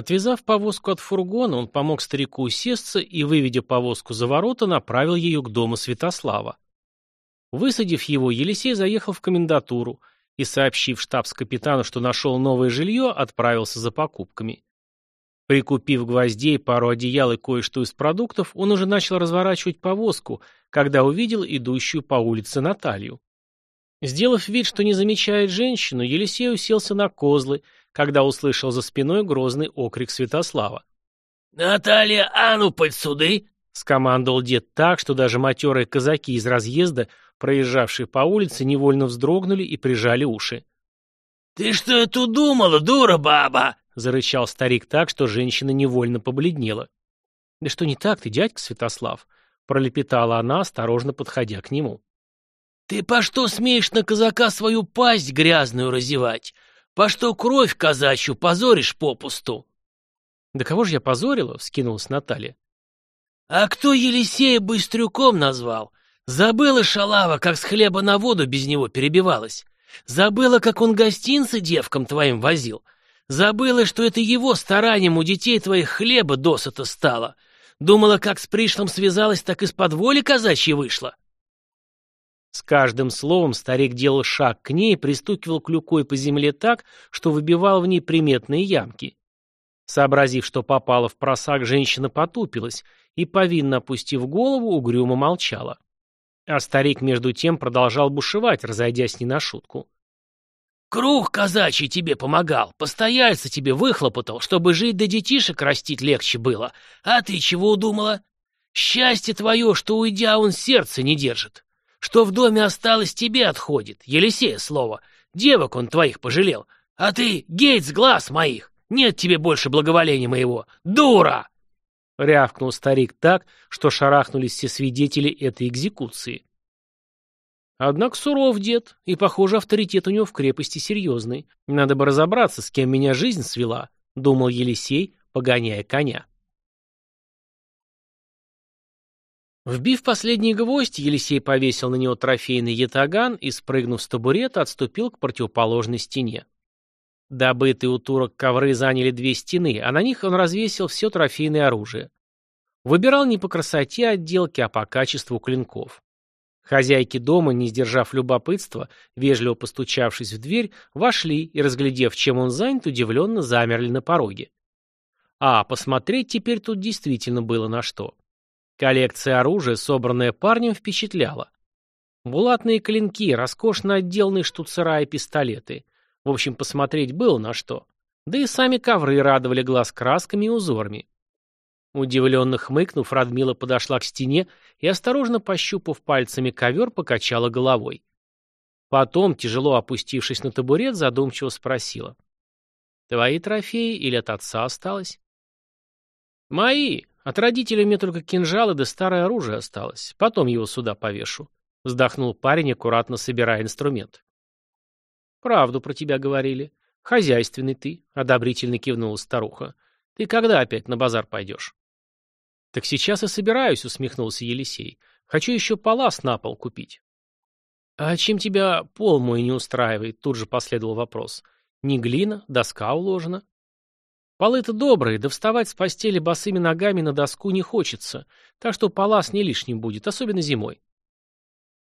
Отвязав повозку от фургона, он помог старику усесться и, выведя повозку за ворота, направил ее к дому Святослава. Высадив его, Елисей заехал в комендатуру и, сообщив штабс-капитану, что нашел новое жилье, отправился за покупками. Прикупив гвоздей, пару одеял и кое-что из продуктов, он уже начал разворачивать повозку, когда увидел идущую по улице Наталью. Сделав вид, что не замечает женщину, Елисей уселся на козлы, когда услышал за спиной грозный окрик Святослава. «Наталья, а ну, подсюды!» — скомандовал дед так, что даже матерые казаки из разъезда, проезжавшие по улице, невольно вздрогнули и прижали уши. «Ты что это думала, дура баба?» — зарычал старик так, что женщина невольно побледнела. «Да что не так ты, дядька Святослав?» — пролепетала она, осторожно подходя к нему. «Ты по что смеешь на казака свою пасть грязную разевать? По что кровь казачью позоришь попусту?» «Да кого же я позорила?» — вскинулась Наталья. «А кто Елисея Быстрюком назвал? Забыла шалава, как с хлеба на воду без него перебивалась. Забыла, как он гостинцы девкам твоим возил. Забыла, что это его старанием у детей твоих хлеба досыта стало. Думала, как с пришлым связалась, так из-под воли казачьей вышла. С каждым словом старик делал шаг к ней и пристукивал клюкой по земле так, что выбивал в ней приметные ямки. Сообразив, что попала в просак, женщина потупилась и, повинно опустив голову, угрюмо молчала. А старик между тем продолжал бушевать, разойдясь не на шутку. Круг казачий тебе помогал, постояльца тебе выхлопотал, чтобы жить да детишек растить легче было. А ты чего удумала? Счастье твое, что, уйдя, он сердце не держит. Что в доме осталось, тебе отходит. Елисея слово. Девок он твоих пожалел. А ты, гейт с глаз моих. Нет тебе больше благоволения моего. Дура!» Рявкнул старик так, что шарахнулись все свидетели этой экзекуции. Однако суров дед, и, похоже, авторитет у него в крепости серьезный. Надо бы разобраться, с кем меня жизнь свела, — думал Елисей, погоняя коня. Вбив последний гвоздь, Елисей повесил на него трофейный ятаган и, спрыгнув с табурета, отступил к противоположной стене. Добытые у турок ковры заняли две стены, а на них он развесил все трофейное оружие. Выбирал не по красоте отделки, а по качеству клинков. Хозяйки дома, не сдержав любопытства, вежливо постучавшись в дверь, вошли и, разглядев, чем он занят, удивленно замерли на пороге. А посмотреть теперь тут действительно было на что. Коллекция оружия, собранная парнем, впечатляла. Булатные клинки, роскошно отделанные штуцера и пистолеты. В общем, посмотреть было на что. Да и сами ковры радовали глаз красками и узорами. Удивленно хмыкнув, Радмила подошла к стене и, осторожно пощупав пальцами ковер, покачала головой. Потом, тяжело опустившись на табурет, задумчиво спросила. «Твои трофеи или от отца осталось?» «Мои. От родителей мне только кинжалы да старое оружие осталось. Потом его сюда повешу», — вздохнул парень, аккуратно собирая инструмент. «Правду про тебя говорили. Хозяйственный ты», — одобрительно кивнула старуха. «Ты когда опять на базар пойдешь?» «Так сейчас и собираюсь», — усмехнулся Елисей. «Хочу еще палас на пол купить». «А чем тебя пол мой не устраивает?» — тут же последовал вопрос. «Не глина, доска уложена». «Полы-то добрые, да вставать с постели босыми ногами на доску не хочется, так что палас не лишним будет, особенно зимой».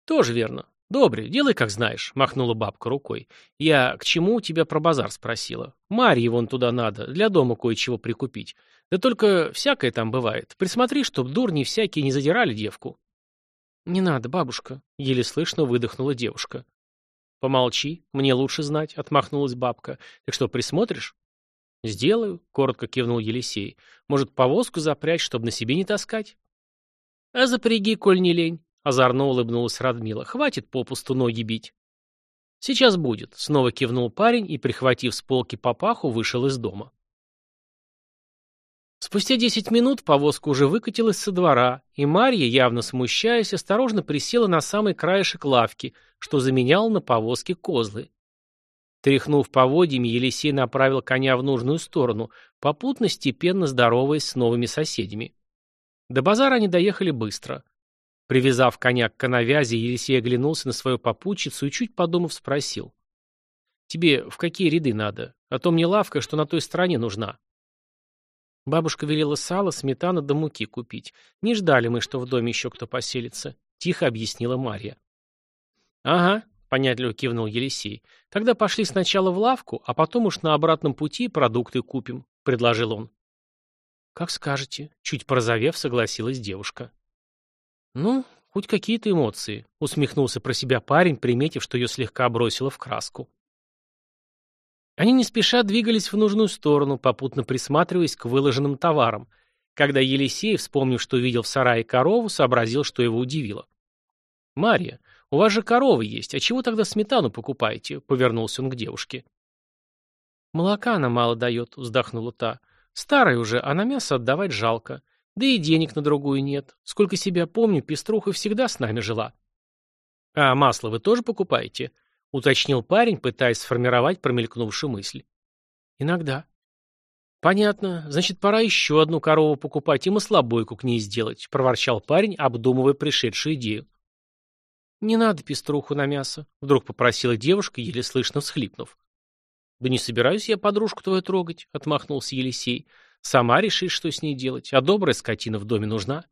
«Тоже верно. Добрый, делай, как знаешь», — махнула бабка рукой. «Я к чему тебя про базар спросила? Марье вон туда надо, для дома кое-чего прикупить. Да только всякое там бывает. Присмотри, чтоб дурни всякие не задирали девку. Не надо, бабушка, еле слышно выдохнула девушка. Помолчи, мне лучше знать, отмахнулась бабка. Так что, присмотришь? Сделаю, коротко кивнул Елисей. Может, повозку запрячь, чтобы на себе не таскать? А запряги, коль не лень, озорно улыбнулась Радмила. Хватит попусту ноги бить. Сейчас будет, снова кивнул парень и, прихватив с полки папаху, вышел из дома. Спустя десять минут повозка уже выкатилась со двора, и Марья, явно смущаясь, осторожно присела на самый краешек лавки, что заменял на повозке козлы. Тряхнув поводьями, Елисей направил коня в нужную сторону, попутно степенно здороваясь с новыми соседями. До базара они доехали быстро. Привязав коня к коновязи, Елисей оглянулся на свою попутчицу и, чуть подумав, спросил. «Тебе в какие ряды надо? А то мне лавка, что на той стороне нужна». Бабушка велела сало, сметану да муки купить. Не ждали мы, что в доме еще кто поселится. Тихо объяснила Марья. Ага, понятливо кивнул Елисей. Тогда пошли сначала в лавку, а потом уж на обратном пути продукты купим, предложил он. Как скажете, чуть порозовев, согласилась девушка. Ну, хоть какие-то эмоции, усмехнулся про себя парень, приметив, что ее слегка бросило в краску. Они не спеша двигались в нужную сторону, попутно присматриваясь к выложенным товарам, когда Елисей, вспомнив, что увидел в сарае корову, сообразил, что его удивило. «Марья, у вас же коровы есть, а чего тогда сметану покупаете?» — повернулся он к девушке. «Молока она мало дает», — вздохнула та. «Старая уже, а на мясо отдавать жалко. Да и денег на другую нет. Сколько себя помню, пеструха всегда с нами жила». «А масло вы тоже покупаете?» — уточнил парень, пытаясь сформировать промелькнувшую мысль. «Иногда». «Понятно. Значит, пора еще одну корову покупать и маслобойку к ней сделать», — проворчал парень, обдумывая пришедшую идею. «Не надо пеструху на мясо», — вдруг попросила девушка, еле слышно всхлипнув. «Да не собираюсь я подружку твою трогать», — отмахнулся Елисей. «Сама решишь, что с ней делать, а добрая скотина в доме нужна».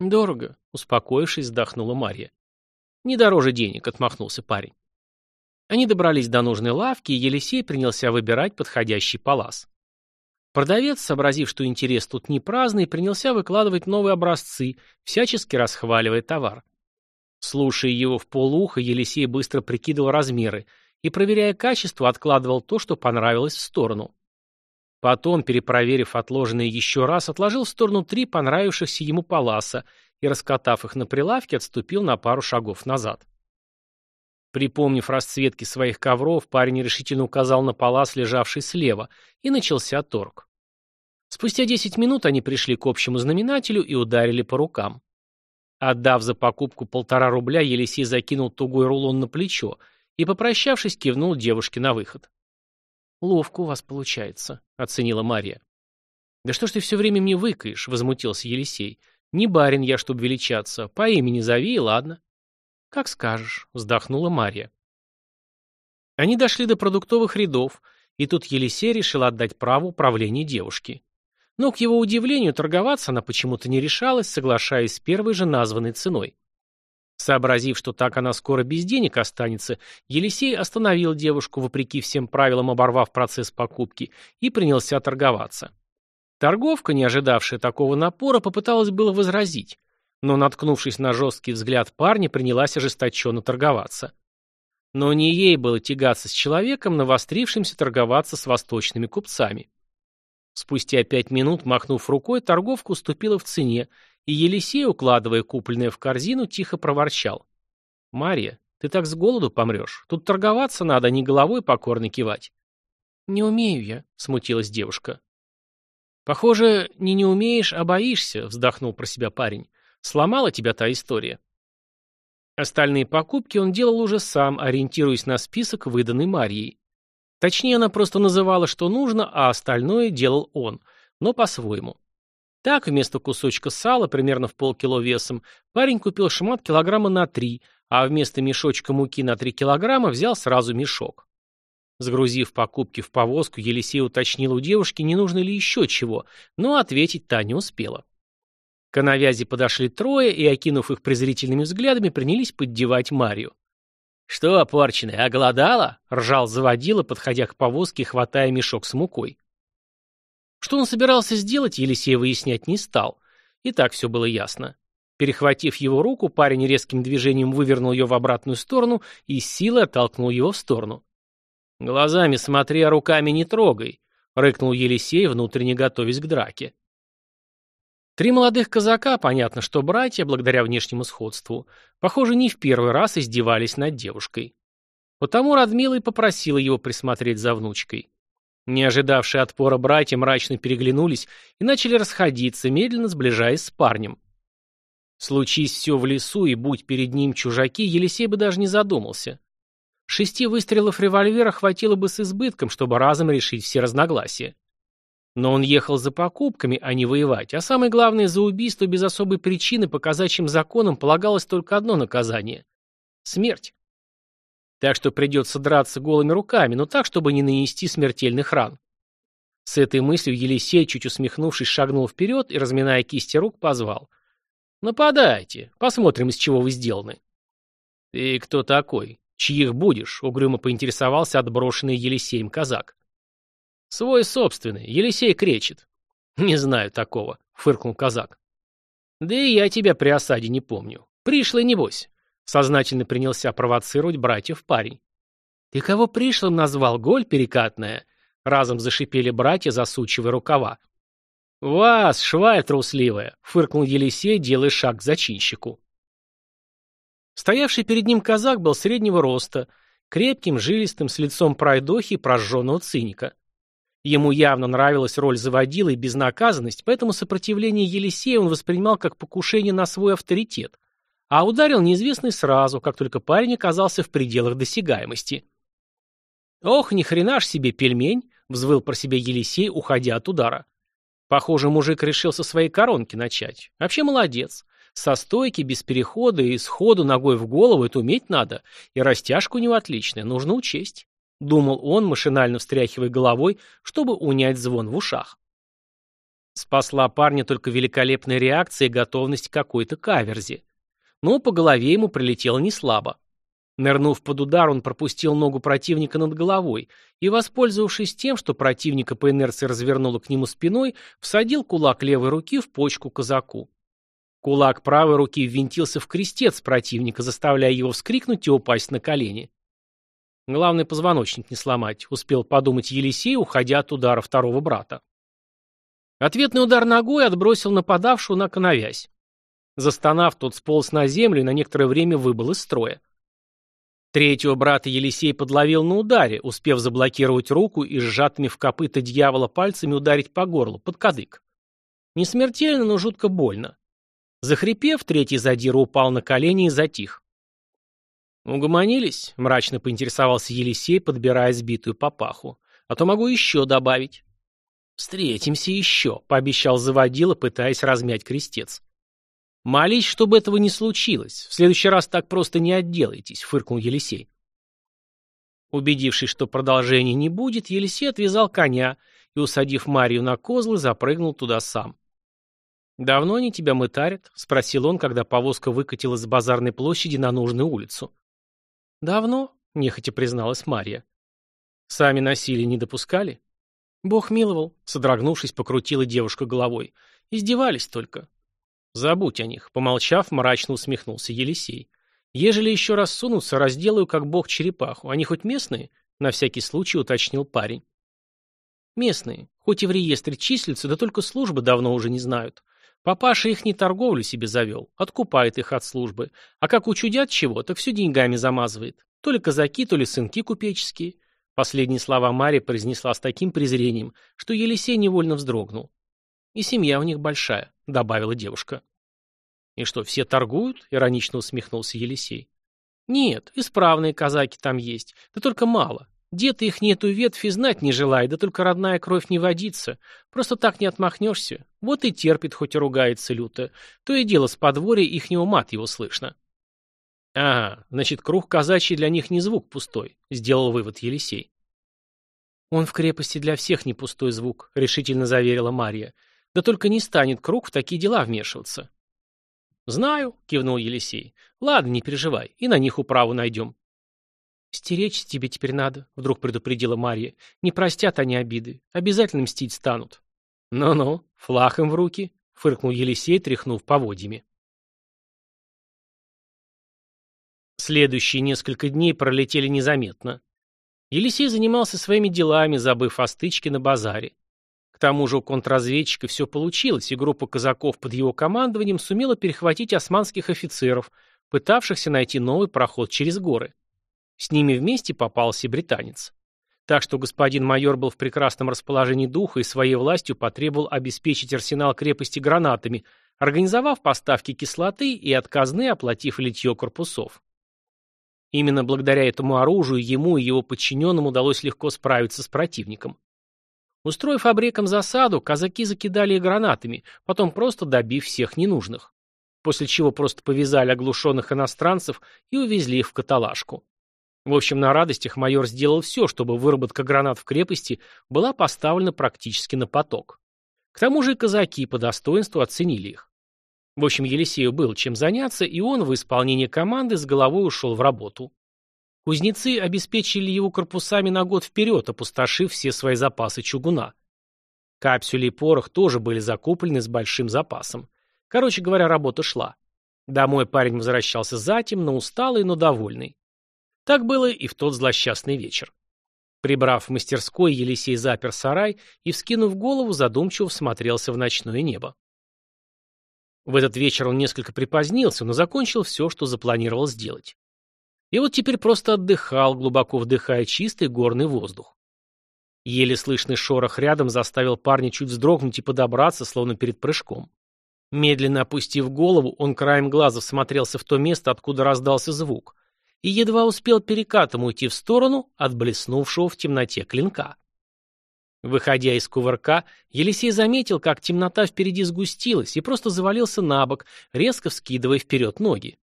«Дорого», — успокоившись, вздохнула Марья. «Не дороже денег», — отмахнулся парень. Они добрались до нужной лавки, и Елисей принялся выбирать подходящий палас. Продавец, сообразив, что интерес тут не праздный, принялся выкладывать новые образцы, всячески расхваливая товар. Слушая его в полуха, Елисей быстро прикидывал размеры и, проверяя качество, откладывал то, что понравилось в сторону. Потом, перепроверив отложенные еще раз, отложил в сторону три понравившихся ему паласа и, раскатав их на прилавке, отступил на пару шагов назад. Припомнив расцветки своих ковров, парень решительно указал на палас, лежавший слева, и начался торг. Спустя десять минут они пришли к общему знаменателю и ударили по рукам. Отдав за покупку полтора рубля, Елисей закинул тугой рулон на плечо и, попрощавшись, кивнул девушке на выход. «Ловко у вас получается», — оценила Мария. «Да что ж ты все время мне выкаешь?» — возмутился Елисей. «Не барин я, чтоб величаться. По имени зови, ладно». «Как скажешь», — вздохнула Марья. Они дошли до продуктовых рядов, и тут Елисей решил отдать право управления девушке. Но, к его удивлению, торговаться она почему-то не решалась, соглашаясь с первой же названной ценой. Сообразив, что так она скоро без денег останется, Елисей остановил девушку, вопреки всем правилам оборвав процесс покупки, и принялся торговаться. Торговка, не ожидавшая такого напора, попыталась было возразить, но, наткнувшись на жесткий взгляд парня, принялась ожесточенно торговаться. Но не ей было тягаться с человеком, навострившимся торговаться с восточными купцами. Спустя пять минут, махнув рукой, торговка уступила в цене, и Елисей, укладывая купленное в корзину, тихо проворчал. «Марья, ты так с голоду помрешь. Тут торговаться надо, а не головой покорно кивать». «Не умею я», — смутилась девушка. «Похоже, не не умеешь, а боишься», — вздохнул про себя парень. Сломала тебя та история. Остальные покупки он делал уже сам, ориентируясь на список, выданный Марьей. Точнее, она просто называла, что нужно, а остальное делал он, но по-своему. Так, вместо кусочка сала, примерно в полкило весом, парень купил шмат килограмма на три, а вместо мешочка муки на три килограмма взял сразу мешок. Сгрузив покупки в повозку, Елисей уточнил у девушки, не нужно ли еще чего, но ответить та не успела. К навязи подошли трое и, окинув их презрительными взглядами, принялись поддевать Марию. «Что, опорченная, оголодала?» — ржал заводила, подходя к повозке хватая мешок с мукой. Что он собирался сделать, Елисей выяснять не стал. И так все было ясно. Перехватив его руку, парень резким движением вывернул ее в обратную сторону и с силой оттолкнул его в сторону. «Глазами смотри, а руками не трогай», — рыкнул Елисей, внутренне готовясь к драке. Три молодых казака, понятно, что братья, благодаря внешнему сходству, похоже, не в первый раз издевались над девушкой. Потому Радмила и попросила его присмотреть за внучкой. Не ожидавшие отпора братья мрачно переглянулись и начали расходиться, медленно сближаясь с парнем. Случись все в лесу и будь перед ним чужаки, Елисей бы даже не задумался. Шести выстрелов револьвера хватило бы с избытком, чтобы разом решить все разногласия. Но он ехал за покупками, а не воевать, а самое главное, за убийство без особой причины по казачьим законам полагалось только одно наказание – смерть. Так что придется драться голыми руками, но так, чтобы не нанести смертельных ран. С этой мыслью Елисей, чуть усмехнувшись, шагнул вперед и, разминая кисти рук, позвал. «Нападайте, посмотрим, из чего вы сделаны». «Ты кто такой? Чьих будешь?» — угрюмо поинтересовался отброшенный Елисеем казак. «Свой собственный, Елисей кречет». «Не знаю такого», — фыркнул казак. «Да и я тебя при осаде не помню. Пришлый, небось», — сознательно принялся провоцировать братьев парень. «Ты кого пришлым назвал, голь перекатная?» Разом зашипели братья, засучивая рукава. «Вас, шваль трусливая!» — фыркнул Елисей, делая шаг к зачинщику. Стоявший перед ним казак был среднего роста, крепким, жилистым, с лицом пройдохи и прожженного циника. Ему явно нравилась роль заводила и безнаказанность, поэтому сопротивление Елисея он воспринимал как покушение на свой авторитет, а ударил неизвестный сразу, как только парень оказался в пределах досягаемости. «Ох, ни хрена ж себе пельмень!» — взвыл про себя Елисей, уходя от удара. Похоже, мужик решил со своей коронки начать. Вообще молодец. Со стойки, без перехода и сходу ногой в голову это уметь надо. И растяжка у него отличная, нужно учесть. Думал он, машинально встряхивая головой, чтобы унять звон в ушах. Спасла парня только великолепная реакция и готовность к какой-то каверзе. Но по голове ему прилетело не слабо. Нырнув под удар, он пропустил ногу противника над головой и, воспользовавшись тем, что противника по инерции развернуло к нему спиной, всадил кулак левой руки в почку казаку. Кулак правой руки ввинтился в крестец противника, заставляя его вскрикнуть и упасть на колени. Главное, позвоночник не сломать, успел подумать Елисей, уходя от удара второго брата. Ответный удар ногой отбросил нападавшего на коновязь. Застонав, тот сполз на землю и на некоторое время выбыл из строя. Третьего брата Елисей подловил на ударе, успев заблокировать руку и сжатыми в копыта дьявола пальцами ударить по горлу, под кадык. Не смертельно, но жутко больно. Захрипев, третий задира упал на колени и затих. «Угомонились?» — мрачно поинтересовался Елисей, подбирая сбитую папаху. «А то могу еще добавить». «Встретимся еще», — пообещал заводила, пытаясь размять крестец. «Молись, чтобы этого не случилось. В следующий раз так просто не отделаетесь», — фыркнул Елисей. Убедившись, что продолжения не будет, Елисей отвязал коня и, усадив Марию на козлы, запрыгнул туда сам. «Давно они тебя мытарят?» — спросил он, когда повозка выкатилась с базарной площади на нужную улицу. «Давно?» — нехотя призналась Мария. «Сами насилие не допускали?» «Бог миловал», — содрогнувшись, покрутила девушка головой. «Издевались только. Забудь о них, помолчав, мрачно усмехнулся Елисей. Ежели еще раз сунутся, разделаю, как бог черепаху. Они хоть местные? На всякий случай уточнил парень. Местные, хоть и в реестре числятся, да только службы давно уже не знают. Папаша их не торговлю себе завел, откупает их от службы. А как учудят чего, так все деньгами замазывает. То ли казаки, то ли сынки купеческие. Последние слова Мария произнесла с таким презрением, что Елисей невольно вздрогнул. И семья у них большая, добавила девушка. И что, все торгуют? Иронично усмехнулся Елисей. Нет, исправные казаки там есть, да только мало. Дед их ни эту ветвь и знать не желает, да только родная кровь не водится. Просто так не отмахнешься. Вот и терпит, хоть и ругается люто. То и дело с подворья ихнего мат его слышно. Ага, значит, круг казачий для них не звук пустой, сделал вывод Елисей. Он в крепости для всех не пустой звук, решительно заверила Мария. Да только не станет круг в такие дела вмешиваться. «Знаю», — кивнул Елисей. «Ладно, не переживай, и на них управу найдем». «Стеречь тебе теперь надо», — вдруг предупредила Марья. «Не простят они обиды. Обязательно мстить станут». «Ну-ну, флаг им в руки», — фыркнул Елисей, тряхнув поводьями. Следующие несколько дней пролетели незаметно. Елисей занимался своими делами, забыв о стычке на базаре. К тому же у контрразведчика все получилось, и группа казаков под его командованием сумела перехватить османских офицеров, пытавшихся найти новый проход через горы. С ними вместе попался и британец. Так что господин майор был в прекрасном расположении духа и своей властью потребовал обеспечить арсенал крепости гранатами, организовав поставки кислоты и отказны оплатив литье корпусов. Именно благодаря этому оружию ему и его подчиненным удалось легко справиться с противником. Устроив обреком засаду, казаки закидали их гранатами, потом просто добив всех ненужных. После чего просто повязали оглушенных иностранцев и увезли их в каталажку. В общем, на радостях майор сделал все, чтобы выработка гранат в крепости была поставлена практически на поток. К тому же казаки по достоинству оценили их. В общем, Елисею было чем заняться, и он в исполнении команды с головой ушел в работу. Кузнецы обеспечили его корпусами на год вперед, опустошив все свои запасы чугуна. Капсюли и порох тоже были закуплены с большим запасом. Короче говоря, работа шла. Домой парень возвращался затем, но усталый, но довольный. Так было и в тот злосчастный вечер. Прибрав в мастерской, Елисей запер сарай и, вскинув голову, задумчиво всмотрелся в ночное небо. В этот вечер он несколько припозднился, но закончил все, что запланировал сделать. И вот теперь просто отдыхал, глубоко вдыхая чистый горный воздух. Еле слышный шорох рядом заставил парня чуть вздрогнуть и подобраться, словно перед прыжком. Медленно опустив голову, он краем глаза смотрелся в то место, откуда раздался звук, и едва успел перекатом уйти в сторону от блеснувшего в темноте клинка. Выходя из кувырка, Елисей заметил, как темнота впереди сгустилась, и просто завалился на бок, резко вскидывая вперед ноги.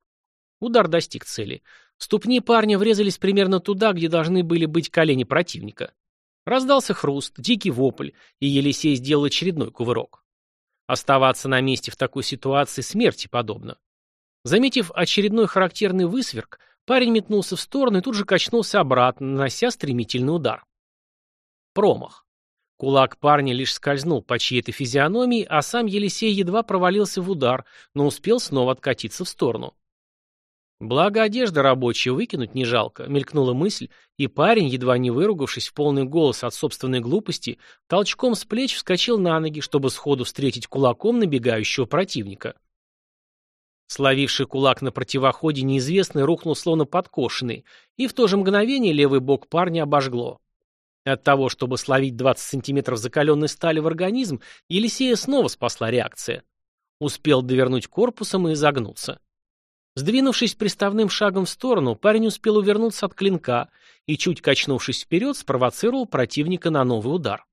Удар достиг цели. Ступни парня врезались примерно туда, где должны были быть колени противника. Раздался хруст, дикий вопль, и Елисей сделал очередной кувырок. Оставаться на месте в такой ситуации смерти подобно. Заметив очередной характерный высверк, парень метнулся в сторону и тут же качнулся обратно, нанося стремительный удар. Промах. Кулак парня лишь скользнул по чьей-то физиономии, а сам Елисей едва провалился в удар, но успел снова откатиться в сторону. Благо одежда рабочая выкинуть не жалко, мелькнула мысль, и парень, едва не выругавшись в полный голос от собственной глупости, толчком с плеч вскочил на ноги, чтобы сходу встретить кулаком набегающего противника. Словивший кулак на противоходе неизвестный рухнул словно подкошенный, и в то же мгновение левый бок парня обожгло. От того, чтобы словить 20 сантиметров закаленной стали в организм, Елисея снова спасла реакция. Успел довернуть корпусом и изогнуться. Сдвинувшись приставным шагом в сторону, парень успел увернуться от клинка и, чуть качнувшись вперед, спровоцировал противника на новый удар.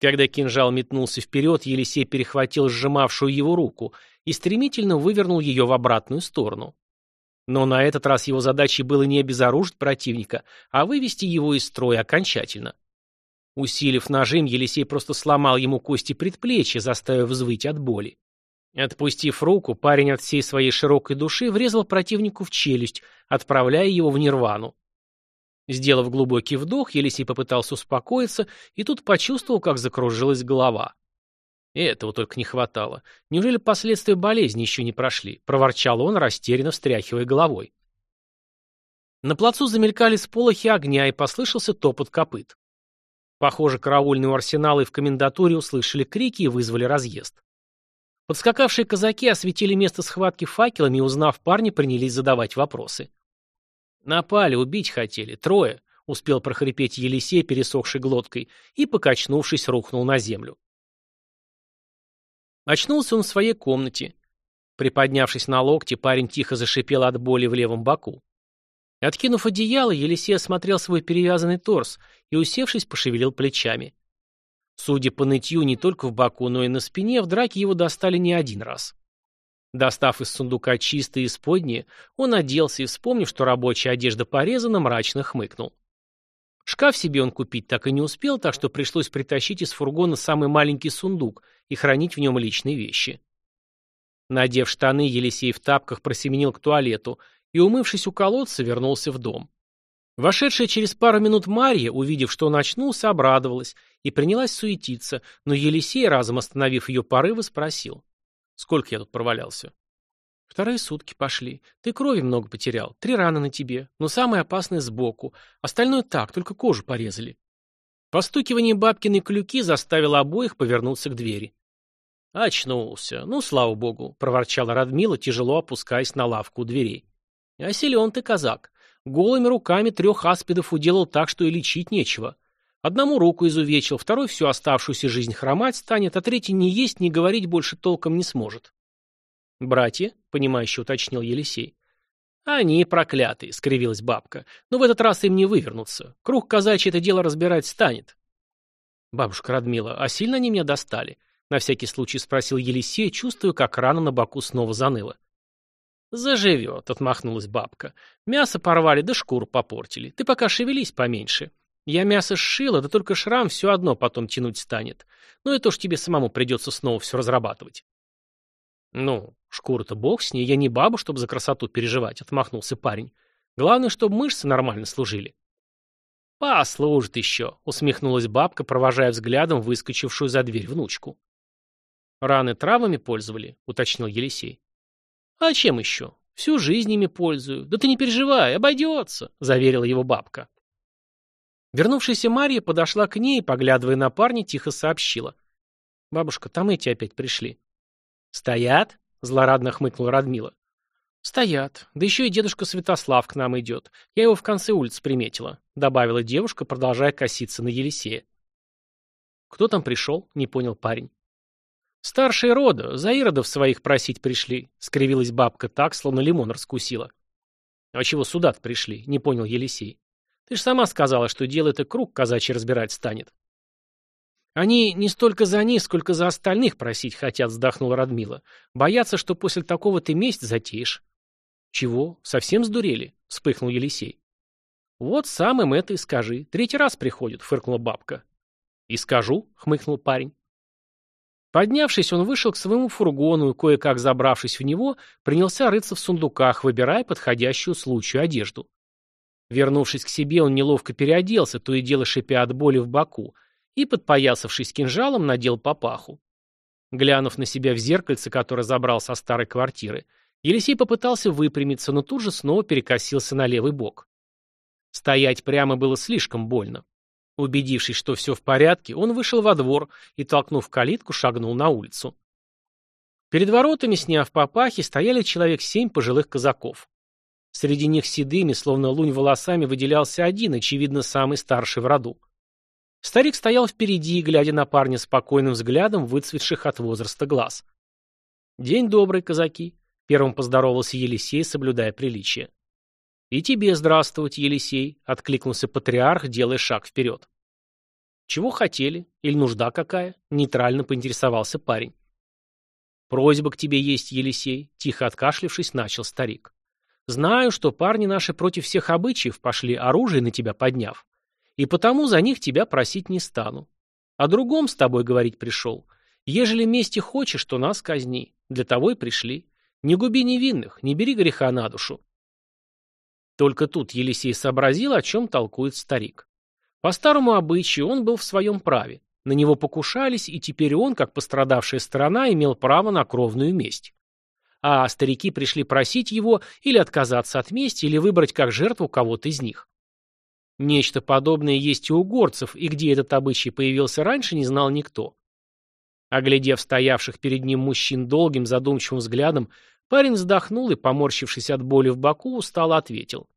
Когда кинжал метнулся вперед, Елисей перехватил сжимавшую его руку и стремительно вывернул ее в обратную сторону. Но на этот раз его задачей было не обезоружить противника, а вывести его из строя окончательно. Усилив нажим, Елисей просто сломал ему кости предплечья, заставив взвыть от боли. Отпустив руку, парень от всей своей широкой души врезал противнику в челюсть, отправляя его в нирвану. Сделав глубокий вдох, Елисей попытался успокоиться и тут почувствовал, как закружилась голова. И этого только не хватало. Неужели последствия болезни еще не прошли? Проворчал он, растерянно встряхивая головой. На плацу замелькали сполохи огня и послышался топот копыт. Похоже, караульные у арсенала и в комендатуре услышали крики и вызвали разъезд. Подскакавшие казаки осветили место схватки факелами и, узнав парня, принялись задавать вопросы. «Напали, убить хотели. Трое», — успел прохрипеть Елисей, пересохшей глоткой, и, покачнувшись, рухнул на землю. Очнулся он в своей комнате. Приподнявшись на локте, парень тихо зашипел от боли в левом боку. Откинув одеяло, Елисей осмотрел свой перевязанный торс и, усевшись, пошевелил плечами. Судя по нытью не только в боку, но и на спине, в драке его достали не один раз. Достав из сундука чистые исподние, он оделся и, вспомнив, что рабочая одежда порезана, мрачно хмыкнул. Шкаф себе он купить так и не успел, так что пришлось притащить из фургона самый маленький сундук и хранить в нем личные вещи. Надев штаны, Елисей в тапках просеменил к туалету и, умывшись у колодца, вернулся в дом. Вошедшая через пару минут Марья, увидев, что он очнулся, обрадовалась и принялась суетиться, но Елисей, разом остановив ее порывы, спросил. «Сколько я тут провалялся?» Вторые сутки пошли. Ты крови много потерял. Три раны на тебе. Но самое опасное сбоку. Остальное так, только кожу порезали. Постукивание бабкиной клюки заставило обоих повернуться к двери. «Очнулся. Ну, слава богу», — проворчала Радмила, тяжело опускаясь на лавку у дверей. «А силен ты, казак. Голыми руками трех аспидов уделал так, что и лечить нечего. Одному руку изувечил, второй всю оставшуюся жизнь хромать станет, а третий ни есть, ни говорить больше толком не сможет. «Братья?» — понимающе уточнил Елисей. «Они проклятые», — скривилась бабка. «Но в этот раз им не вывернуться. Круг казачий это дело разбирать станет». «Бабушка Радмила, а сильно они меня достали?» — на всякий случай спросил Елисей, чувствуя, как рана на боку снова заныла. Заживет, отмахнулась бабка. Мясо порвали, да шкуру попортили. Ты пока шевелись поменьше. Я мясо сшила, да только шрам все одно потом тянуть станет. Ну это уж тебе самому придется снова все разрабатывать. Ну, шкура-то бог с ней, я не баба, чтобы за красоту переживать, отмахнулся парень. Главное, чтобы мышцы нормально служили. «Послужит еще», — усмехнулась бабка, провожая взглядом выскочившую за дверь внучку. «Раны травами пользовали?» — уточнил Елисей. «А чем еще? Всю жизнь ими пользую. Да ты не переживай, обойдется», — заверила его бабка. Вернувшаяся Марья подошла к ней и, поглядывая на парня, тихо сообщила. «Бабушка, там эти опять пришли». «Стоят?» — злорадно хмыкнул Радмила. «Стоят. Да еще и дедушка Святослав к нам идет. Я его в конце улицы приметила», — добавила девушка, продолжая коситься на Елисея. «Кто там пришел?» — не понял парень. «Старшие рода, за иродов своих просить пришли», — скривилась бабка так, словно лимон раскусила. «А чего сюда пришли?» — не понял Елисей. «Ты ж сама сказала, что дело это круг казачий разбирать станет». «Они не столько за них, сколько за остальных просить хотят», — вздохнула Радмила. «Боятся, что после такого ты месть затеешь». «Чего? Совсем сдурели?» — вспыхнул Елисей. «Вот сам им это и скажи. Третий раз приходят», — фыркнула бабка. «И скажу», — хмыкнул парень. Поднявшись, он вышел к своему фургону и, кое-как забравшись в него, принялся рыться в сундуках, выбирая подходящую случаю одежду. Вернувшись к себе, он неловко переоделся, то и дело шипя от боли в боку, и, подпоясавшись кинжалом, надел папаху. Глянув на себя в зеркальце, которое забрал со старой квартиры, Елисей попытался выпрямиться, но тут же снова перекосился на левый бок. Стоять прямо было слишком больно. Убедившись, что все в порядке, он вышел во двор и, толкнув калитку, шагнул на улицу. Перед воротами, сняв папахи, стояли человек семь пожилых казаков. Среди них седыми, словно лунь волосами, выделялся один, очевидно, самый старший в роду. Старик стоял впереди, глядя на парня спокойным взглядом, выцветших от возраста глаз. «День добрый, казаки», — первым поздоровался Елисей, соблюдая приличие. «И тебе здравствовать, Елисей», — откликнулся патриарх, делая шаг вперед. «Чего хотели? Или нужда какая?» — нейтрально поинтересовался парень. «Просьба к тебе есть, Елисей», — тихо откашлившись, начал старик. «Знаю, что парни наши против всех обычаев пошли, оружие на тебя подняв. И потому за них тебя просить не стану. О другом с тобой говорить пришел. Ежели мести хочешь, то нас казни. Для того и пришли. Не губи невинных, не бери греха на душу. Только тут Елисей сообразил, о чем толкует старик. По старому обычаю он был в своем праве. На него покушались, и теперь он, как пострадавшая сторона, имел право на кровную месть. А старики пришли просить его или отказаться от мести, или выбрать как жертву кого-то из них. Нечто подобное есть и у горцев, и где этот обычай появился раньше, не знал никто. Оглядев стоявших перед ним мужчин долгим задумчивым взглядом, Парень вздохнул и, поморщившись от боли в боку, устало ответил.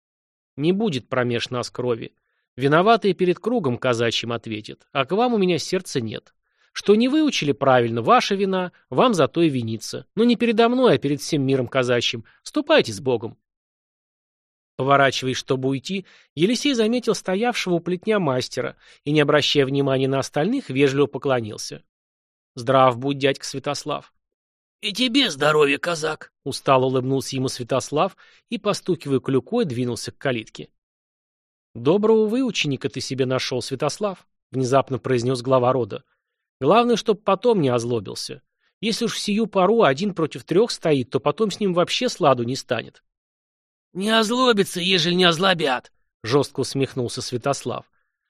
«Не будет промеж нас крови. Виноватые перед кругом казачьим ответят, а к вам у меня сердца нет. Что не выучили правильно, ваша вина, вам зато и виниться. Но не передо мной, а перед всем миром казачьим. Ступайте с Богом». Поворачиваясь, чтобы уйти, Елисей заметил стоявшего у плетня мастера и, не обращая внимания на остальных, вежливо поклонился. «Здрав будь, дядька Святослав». «И тебе здоровья, казак!» — устало улыбнулся ему Святослав и, постукивая клюкой, двинулся к калитке. «Доброго выученика ты себе нашел, Святослав», — внезапно произнес глава рода. «Главное, чтоб потом не озлобился. Если уж в сию пору один против трех стоит, то потом с ним вообще сладу не станет». «Не озлобится, ежели не озлобят», — жестко усмехнулся Святослав.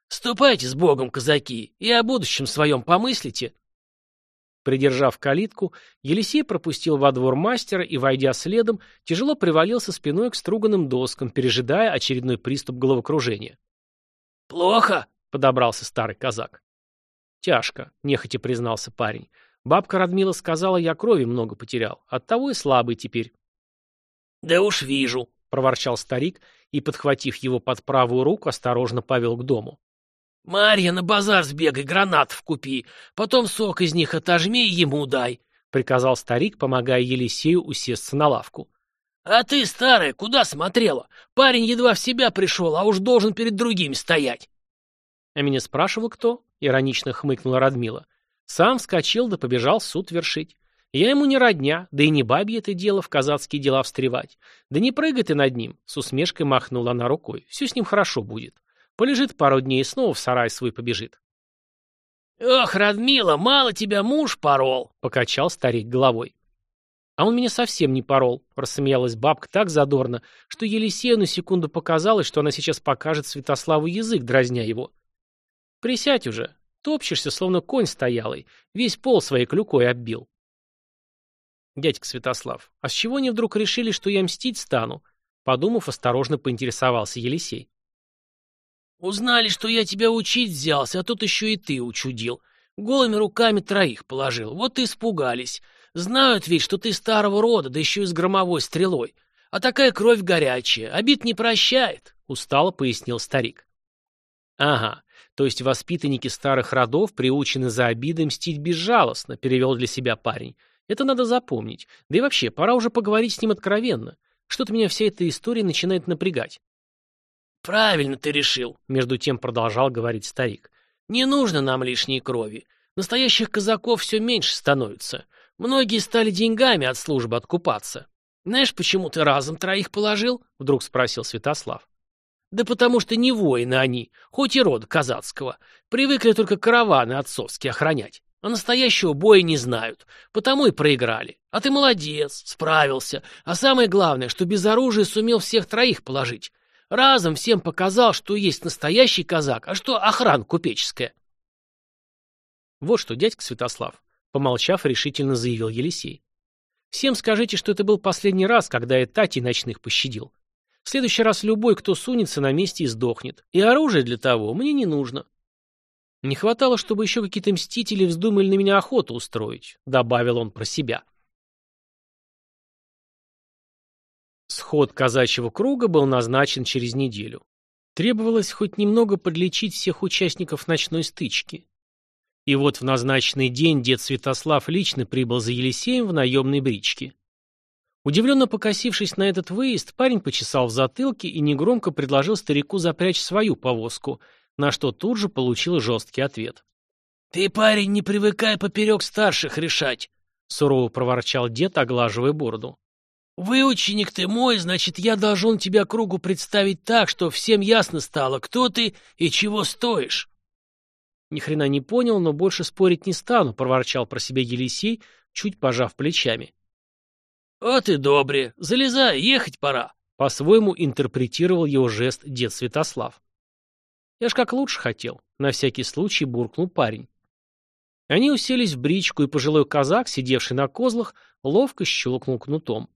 «Ступайте с Богом, казаки, и о будущем своем помыслите». Придержав калитку, Елисей пропустил во двор мастера и, войдя следом, тяжело привалился спиной к струганным доскам, пережидая очередной приступ головокружения. «Плохо?» — подобрался старый казак. «Тяжко», — нехотя признался парень. «Бабка Радмила сказала, я крови много потерял. Оттого и слабый теперь». «Да уж вижу», — проворчал старик и, подхватив его под правую руку, осторожно повел к дому. «Марья, на базар сбегай, гранатов купи, потом сок из них отожми и ему дай», — приказал старик, помогая Елисею усесться на лавку. «А ты, старая, куда смотрела? Парень едва в себя пришел, а уж должен перед другими стоять». «А меня спрашивал кто?» — иронично хмыкнула Радмила. «Сам вскочил да побежал суд вершить. Я ему не родня, да и не бабье это дело в казацкие дела встревать. Да не прыгай ты над ним, с усмешкой махнула она рукой. Все с ним хорошо будет. Полежит пару дней и снова в сарай свой побежит. «Ох, Радмила, мало тебя муж порол!» — покачал старик головой. «А он меня совсем не порол», — рассмеялась бабка так задорно, что Елисею на секунду показалось, что она сейчас покажет Святославу язык, дразня его. «Присядь уже. Топчешься, словно конь стоялый. Весь пол своей клюкой оббил». «Дядька Святослав, а с чего они вдруг решили, что я мстить стану?» Подумав, осторожно поинтересовался Елисей. «Узнали, что я тебя учить взялся, а тут еще и ты учудил. Голыми руками троих положил. Вот и испугались. Знают ведь, что ты старого рода, да еще и с громовой стрелой. А такая кровь горячая, обид не прощает», — устало пояснил старик. «Ага, то есть воспитанники старых родов приучены за обиды мстить безжалостно», — перевел для себя парень. Это надо запомнить. Да и вообще, пора уже поговорить с ним откровенно. Что-то меня вся эта история начинает напрягать. «Правильно ты решил», — между тем продолжал говорить старик. «Не нужно нам лишней крови. Настоящих казаков все меньше становится. Многие стали деньгами от службы откупаться. Знаешь, почему ты разом троих положил?» — вдруг спросил Святослав. «Да потому что не воины они, хоть и рода казацкого. Привыкли только караваны отцовские охранять. А настоящего боя не знают, потому и проиграли. А ты молодец, справился. А самое главное, что без оружия сумел всех троих положить. Разом всем показал, что есть настоящий казак, а что охрана купеческая. Вот что, дядька Святослав, помолчав, решительно заявил Елисей. Всем скажите, что это был последний раз, когда я Тати ночных пощадил. В следующий раз любой, кто сунется, на месте и сдохнет. И оружие для того мне не нужно. Не хватало, чтобы еще какие-то мстители вздумали на меня охоту устроить, добавил он про себя. Сход казачьего круга был назначен через неделю. Требовалось хоть немного подлечить всех участников ночной стычки. И вот в назначенный день дед Святослав лично прибыл за Елисеем в наемной бричке. Удивленно покосившись на этот выезд, парень почесал в затылке и негромко предложил старику запрячь свою повозку, на что тут же получил жесткий ответ. «Ты, парень, не привыкай поперек старших решать», — сурово проворчал дед, оглаживая бороду. «Выученик ты мой, значит, я должен тебя кругу представить так, что всем ясно стало, кто ты и чего стоишь». Ни хрена не понял, но больше спорить не стану, проворчал про себя Елисей, чуть пожав плечами. «Вот и добре. Залезай, ехать пора», — по-своему интерпретировал его жест дед Святослав. Я ж как лучше хотел, на всякий случай буркнул парень. Они уселись в бричку, и пожилой казак, сидевший на козлах, ловко щелкнул кнутом.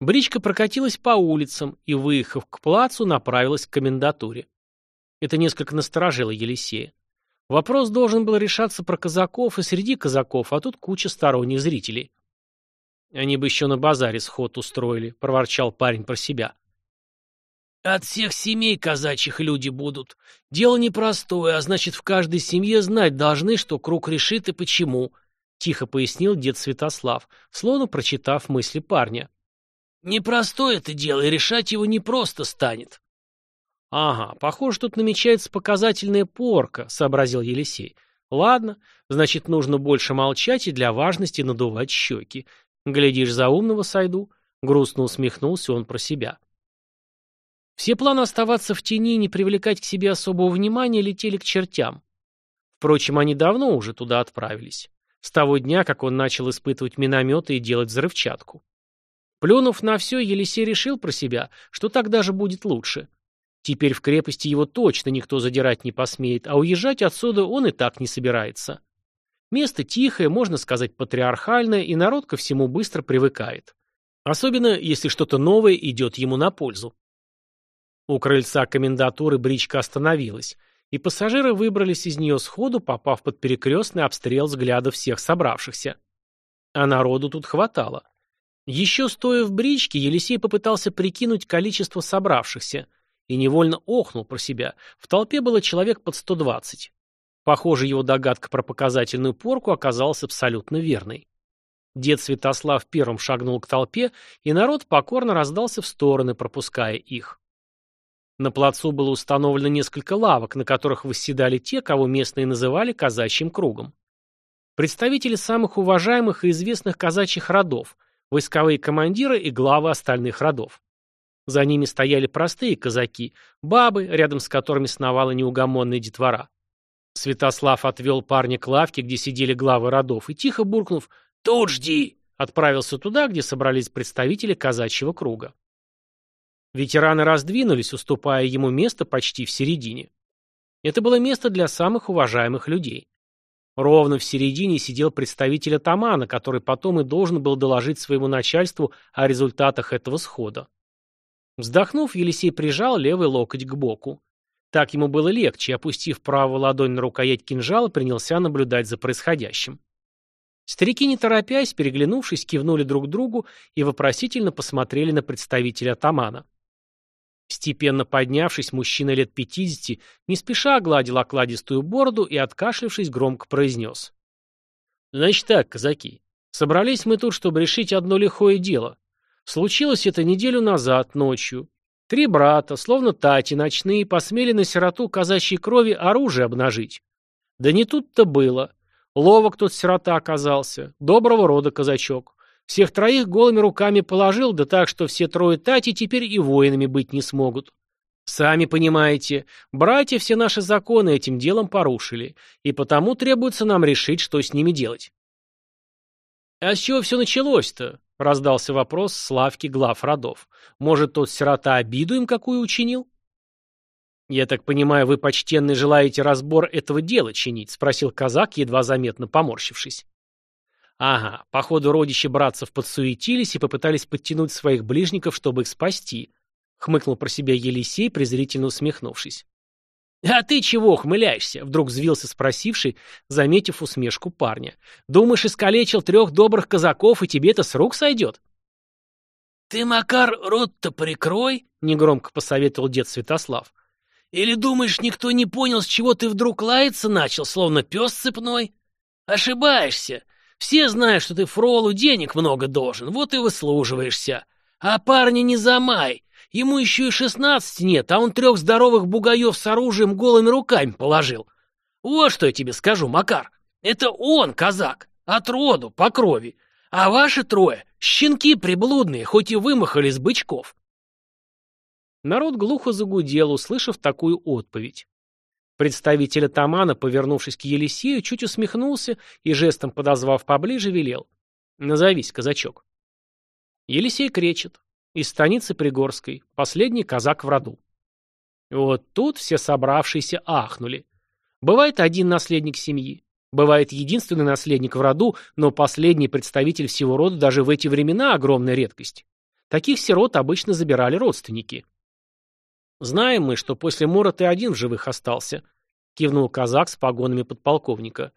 Бричка прокатилась по улицам и, выехав к плацу, направилась к комендатуре. Это несколько насторожило Елисея. Вопрос должен был решаться про казаков и среди казаков, а тут куча сторонних зрителей. Они бы еще на базаре сход устроили, проворчал парень про себя. От всех семей казачьих люди будут. Дело непростое, а значит, в каждой семье знать должны, что круг решит и почему, — тихо пояснил дед Святослав, словно прочитав мысли парня. Непростое это дело, и решать его непросто станет. Ага, похоже, тут намечается показательная порка, — сообразил Елисей. Ладно, значит, нужно больше молчать и для важности надувать щеки. Глядишь, за умного сойду. Грустно усмехнулся он про себя. — все планы оставаться в тени и не привлекать к себе особого внимания летели к чертям. Впрочем, они давно уже туда отправились. С того дня, как он начал испытывать минометы и делать взрывчатку. Плюнув на все, Елисей решил про себя, что так даже будет лучше. Теперь в крепости его точно никто задирать не посмеет, а уезжать отсюда он и так не собирается. Место тихое, можно сказать, патриархальное, и народ ко всему быстро привыкает. Особенно, если что-то новое идет ему на пользу. У крыльца комендатуры бричка остановилась, и пассажиры выбрались из нее сходу, попав под перекрестный обстрел взглядов всех собравшихся. А народу тут хватало. Еще стоя в бричке, Елисей попытался прикинуть количество собравшихся и невольно охнул про себя. В толпе было человек под 120. Похоже, его догадка про показательную порку оказалась абсолютно верной. Дед Святослав первым шагнул к толпе, и народ покорно раздался в стороны, пропуская их. На плацу было установлено несколько лавок, на которых восседали те, кого местные называли казачьим кругом. Представители самых уважаемых и известных казачьих родов, войсковые командиры и главы остальных родов. За ними стояли простые казаки, бабы, рядом с которыми сновала неугомонная детвора. Святослав отвел парня к лавке, где сидели главы родов, и, тихо буркнув «Тут жди!», отправился туда, где собрались представители казачьего круга. Ветераны раздвинулись, уступая ему место почти в середине. Это было место для самых уважаемых людей. Ровно в середине сидел представитель атамана, который потом и должен был доложить своему начальству о результатах этого схода. Вздохнув, Елисей прижал левый локоть к боку. Так ему было легче, опустив правую ладонь на рукоять кинжала, принялся наблюдать за происходящим. Старики, не торопясь, переглянувшись, кивнули друг другу и вопросительно посмотрели на представителя атамана. Степенно поднявшись, мужчина лет пятидесяти не спеша огладил окладистую бороду и, откашлившись, громко произнес. «Значит так, казаки, собрались мы тут, чтобы решить одно лихое дело. Случилось это неделю назад, ночью. Три брата, словно тати ночные, посмели на сироту казачьей крови оружие обнажить. Да не тут-то было. Ловок тот сирота оказался, доброго рода казачок. Всех троих голыми руками положил, да так, что все трое тати теперь и воинами быть не смогут. Сами понимаете, братья все наши законы этим делом порушили, и потому требуется нам решить, что с ними делать. «А с чего все началось-то?» — раздался вопрос Славки глав родов. «Может, тот сирота обиду им какую учинил?» «Я так понимаю, вы, почтенный, желаете разбор этого дела чинить?» — спросил казак, едва заметно поморщившись. Ага, походу родичи братцев подсуетились и попытались подтянуть своих ближников, чтобы их спасти. Хмыкнул про себя Елисей, презрительно усмехнувшись. «А ты чего хмыляешься?» — вдруг взвился спросивший, заметив усмешку парня. «Думаешь, искалечил трех добрых казаков, и тебе это с рук сойдет?» «Ты, Макар, рот-то прикрой», — негромко посоветовал дед Святослав. «Или думаешь, никто не понял, с чего ты вдруг лаяться начал, словно пес цепной? Ошибаешься. Все знают, что ты фролу денег много должен, вот и выслуживаешься. А парня не замай. Ему еще и шестнадцати нет, а он трех здоровых бугаев с оружием голыми руками положил. Вот что я тебе скажу, Макар. Это он, казак, от роду, по крови. А ваши трое — щенки приблудные, хоть и вымахали с бычков. Народ глухо загудел, услышав такую отповедь. Представитель атамана, повернувшись к Елисею, чуть усмехнулся и, жестом подозвав поближе, велел. «Назовись, казачок». Елисей кречет. Из станицы Пригорской. Последний казак в роду. Вот тут все собравшиеся ахнули. Бывает один наследник семьи. Бывает единственный наследник в роду, но последний представитель всего рода даже в эти времена огромная редкость. Таких сирот обычно забирали родственники. Знаем мы, что после мора ты один в живых остался, — кивнул казак с погонами подполковника.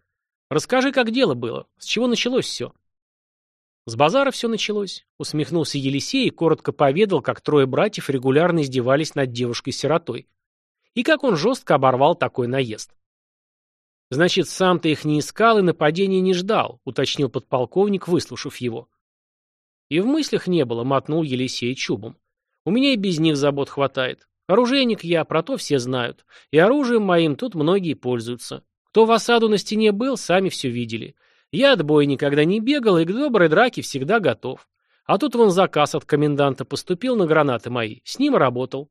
«Расскажи, как дело было. С чего началось все?» «С базара все началось», — усмехнулся Елисей и коротко поведал, как трое братьев регулярно издевались над девушкой-сиротой. И как он жестко оборвал такой наезд. «Значит, сам ты их не искал и нападения не ждал», — уточнил подполковник, выслушав его. «И в мыслях не было», — мотнул Елисей чубом. «У меня и без них забот хватает. Оружейник я, про то все знают. И оружием моим тут многие пользуются. Кто в осаду на стене был, сами все видели. Я от боя никогда не бегал и к доброй драке всегда готов. А тут вон заказ от коменданта поступил на гранаты мои. С ним работал.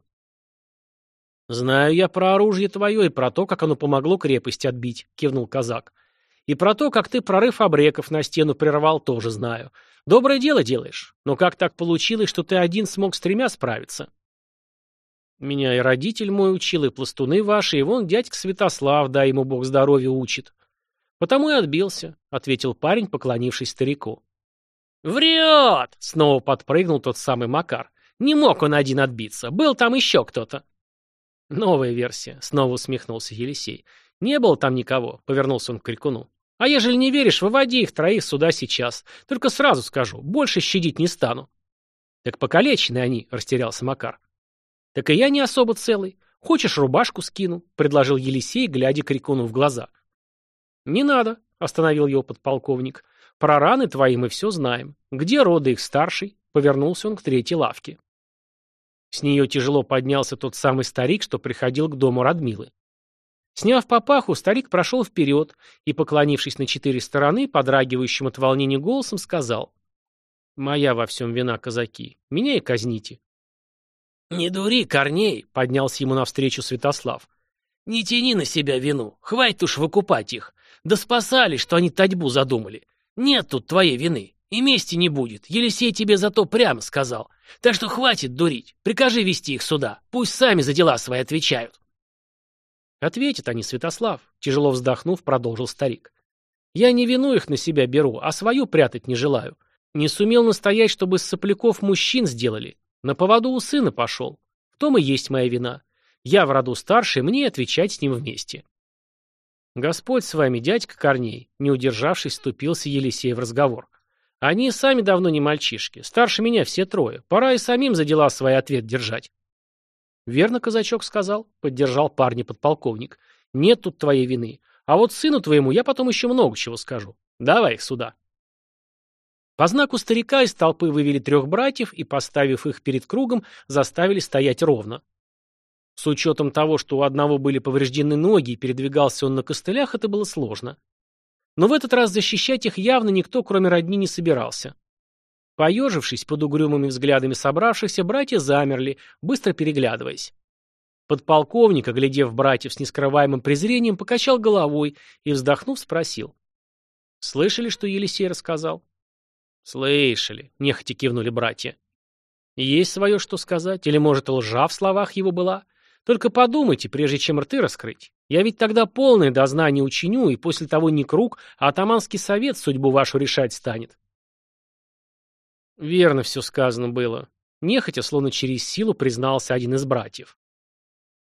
«Знаю я про оружие твое и про то, как оно помогло крепость отбить», — кивнул казак. «И про то, как ты прорыв обреков на стену прервал, тоже знаю. Доброе дело делаешь. Но как так получилось, что ты один смог с тремя справиться?» Меня и родитель мой учил, и пластуны ваши, и вон дядька Святослав, дай ему бог здоровья, учит. Потому и отбился, — ответил парень, поклонившись старику. «Врет!» — снова подпрыгнул тот самый Макар. «Не мог он один отбиться. Был там еще кто-то». «Новая версия», — снова усмехнулся Елисей. «Не было там никого», — повернулся он к Крикуну. «А ежели не веришь, выводи их троих сюда сейчас. Только сразу скажу, больше щадить не стану». «Так покалечены они», — растерялся Макар. «Так и я не особо целый. Хочешь, рубашку скину?» — предложил Елисей, глядя крикуну в глаза. «Не надо», — остановил его подполковник. «Про раны твои мы все знаем. Где роды их старший?» — повернулся он к третьей лавке. С нее тяжело поднялся тот самый старик, что приходил к дому Радмилы. Сняв папаху, старик прошел вперед и, поклонившись на четыре стороны, подрагивающим от волнения голосом, сказал «Моя во всем вина, казаки, меня и казните». «Не дури, Корней!» — поднялся ему навстречу Святослав. «Не тяни на себя вину, хватит уж выкупать их. Да спасали, что они татьбу задумали. Нет тут твоей вины, и мести не будет, Елисей тебе зато прямо сказал. Так что хватит дурить, прикажи вести их сюда, пусть сами за дела свои отвечают». Ответят они, Святослав, тяжело вздохнув, продолжил старик. Я не вину их на себя беру, а свою прятать не желаю. Не сумел настоять, чтобы с сопляков мужчин сделали. На поводу у сына пошел. В том и есть моя вина. Я в роду старший, мне отвечать с ним вместе. Господь с вами, дядька Корней, не удержавшись, вступился Елисей в разговор. Они сами давно не мальчишки, старше меня все трое. Пора и самим за дела свой ответ держать. Верно казачок сказал, поддержал парня подполковник. Нет тут твоей вины. А вот сыну твоему я потом еще много чего скажу. Давай их сюда. По знаку старика из толпы вывели трех братьев и, поставив их перед кругом, заставили стоять ровно. С учетом того, что у одного были повреждены ноги и передвигался он на костылях, это было сложно. Но в этот раз защищать их явно никто, кроме родни, не собирался. Поежившись под угрюмыми взглядами собравшихся, братья замерли, быстро переглядываясь. Подполковник, оглядев братьев с нескрываемым презрением, покачал головой и, вздохнув, спросил. «Слышали, что Елисей рассказал?» «Слышали», — нехотя кивнули братья. «Есть свое, что сказать? Или, может, лжа в словах его была? Только подумайте, прежде чем рты раскрыть. Я ведь тогда полное дознание учиню, и после того не круг, а атаманский совет судьбу вашу решать станет». Верно все сказано было. Нехотя, словно через силу, признался один из братьев.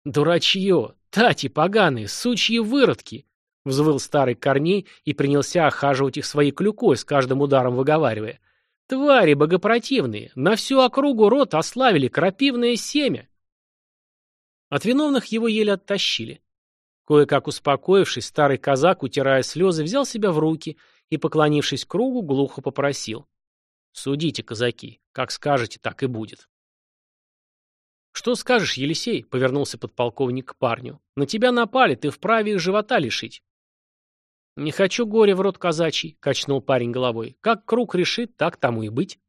«Дурачье! Тати поганые! Сучьи выродки!» Взвыл старый Корней и принялся охаживать их своей клюкой, с каждым ударом выговаривая. «Твари богопротивные! На всю округу рот ославили крапивное семя!» От виновных его еле оттащили. Кое-как успокоившись, старый казак, утирая слезы, взял себя в руки и, поклонившись кругу, глухо попросил. «Судите, казаки, как скажете, так и будет». «Что скажешь, Елисей?» — повернулся подполковник к парню. «На тебя напали, ты вправе их живота лишить». «Не хочу горя в рот казачий», — качнул парень головой. «Как круг решит, так тому и быть».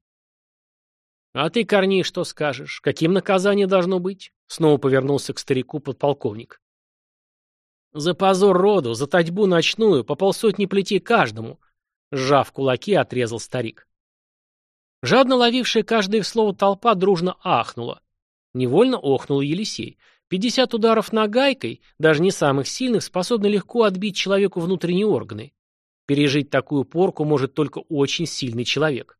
«А ты, Корней, что скажешь? Каким наказание должно быть?» Снова повернулся к старику подполковник. «За позор роду, за татьбу ночную, по полсотни плетей каждому», — сжав кулаки, отрезал старик. Жадно ловившая каждое слово толпа дружно ахнула. Невольно охнул Елисей. Пятьдесят ударов нагайкой, даже не самых сильных, способны легко отбить человеку внутренние органы. Пережить такую порку может только очень сильный человек.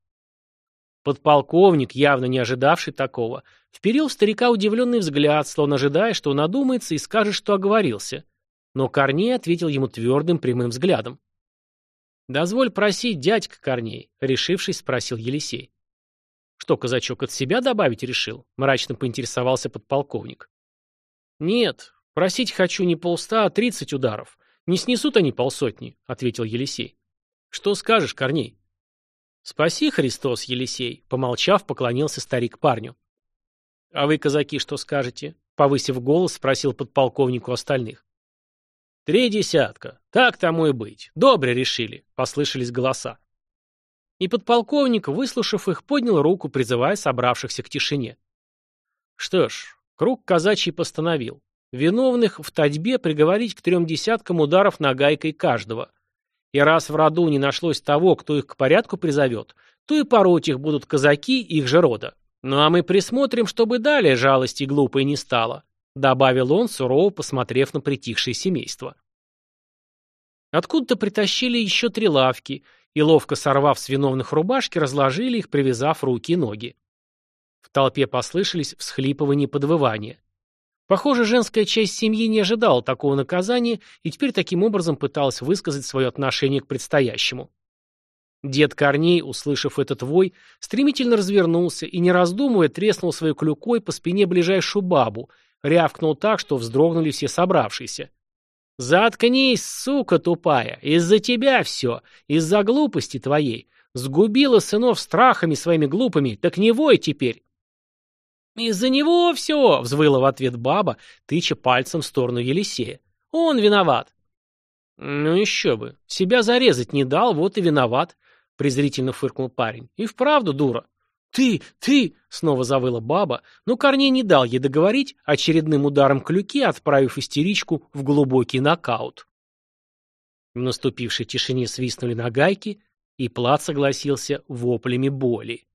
Подполковник, явно не ожидавший такого, вперил в старика удивленный взгляд, словно ожидая, что он одумается и скажет, что оговорился. Но Корней ответил ему твердым прямым взглядом. «Дозволь просить, дядька Корней», — решившись, спросил Елисей. «Что, казачок, от себя добавить решил?» — мрачно поинтересовался подполковник. «Нет, просить хочу не полста, а тридцать ударов. Не снесут они полсотни», — ответил Елисей. «Что скажешь, Корней?» «Спаси, Христос, Елисей», — помолчав, поклонился старик парню. «А вы, казаки, что скажете?» — повысив голос, спросил подполковнику остальных. «Три десятка. Так тому и быть. Добре решили», — послышались голоса. И подполковник, выслушав их, поднял руку, призывая собравшихся к тишине. Что ж, круг казачий постановил. Виновных в татьбе приговорить к трем десяткам ударов нагайкой каждого. И раз в роду не нашлось того, кто их к порядку призовет, то и пороть их будут казаки их же рода. Ну а мы присмотрим, чтобы далее жалости глупой не стало, добавил он, сурово посмотрев на притихшее семейство. Откуда-то притащили еще три лавки, и, ловко сорвав с виновных рубашки, разложили их, привязав руки и ноги. В толпе послышались всхлипывания и подвывания. Похоже, женская часть семьи не ожидала такого наказания и теперь таким образом пыталась высказать свое отношение к предстоящему. Дед Корней, услышав этот вой, стремительно развернулся и, не раздумывая, треснул своей клюкой по спине ближайшую бабу, рявкнул так, что вздрогнули все собравшиеся. «Заткнись, сука тупая! Из-за тебя все! Из-за глупости твоей! Сгубила сынов страхами своими глупыми, так не вой теперь!» «Из-за него все!» — взвыла в ответ баба, тыча пальцем в сторону Елисея. Он виноват. Ну еще бы. Себя зарезать не дал, вот и виноват, презрительно фыркнул парень. И вправду дура. «Ты! Ты!» — снова завыла баба, но Корней не дал ей договорить, очередным ударом клюки отправив истеричку в глубокий нокаут. В наступившей тишине свистнули на гайки, и Плат согласился воплями боли.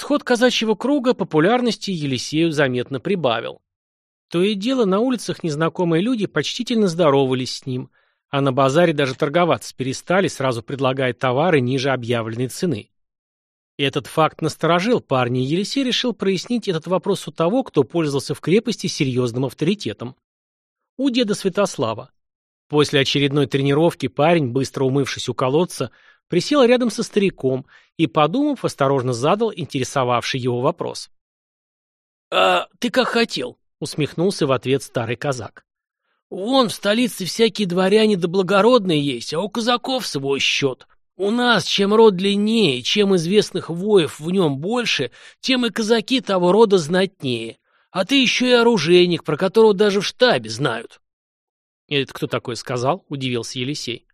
Сход казачьего круга популярности Елисею заметно прибавил. То и дело на улицах незнакомые люди почтительно здоровались с ним, а на базаре даже торговаться перестали, сразу предлагая товары ниже объявленной цены. Этот факт насторожил парня, и Елисей решил прояснить этот вопрос у того, кто пользовался в крепости серьезным авторитетом. У деда Святослава. После очередной тренировки парень, быстро умывшись у колодца, присел рядом со стариком и, подумав, осторожно задал интересовавший его вопрос. «А ты как хотел?» — усмехнулся в ответ старый казак. Вон в столице всякие дворяне да благородные есть, а у казаков свой счет. У нас чем род длиннее, чем известных воев в нем больше, тем и казаки того рода знатнее. А ты еще и оружейник, про которого даже в штабе знают. «Это кто такой сказал?» — удивился Елисей.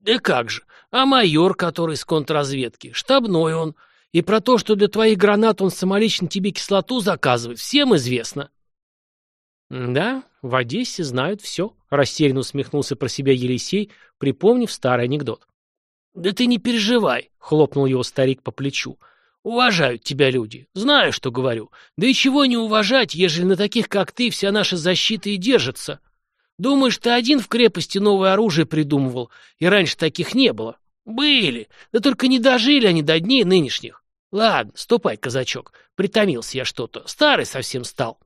«Да как же, а майор, который с контрразведки, штабной он. И про то, что для твоих гранат он самолично тебе кислоту заказывает, всем известно». «Да, в Одессе знают все», — растерянно усмехнулся про себя Елисей, припомнив старый анекдот. «Да ты не переживай», — хлопнул его старик по плечу. «Уважают тебя люди. Знаю, что говорю. Да и чего не уважать, ежели на таких, как ты, вся наша защита и держится. Думаешь, ты один в крепости новое оружие придумывал, и раньше таких не было? Были, да только не дожили они до дней нынешних. Ладно, ступай, казачок, притомился я что-то, старый совсем стал».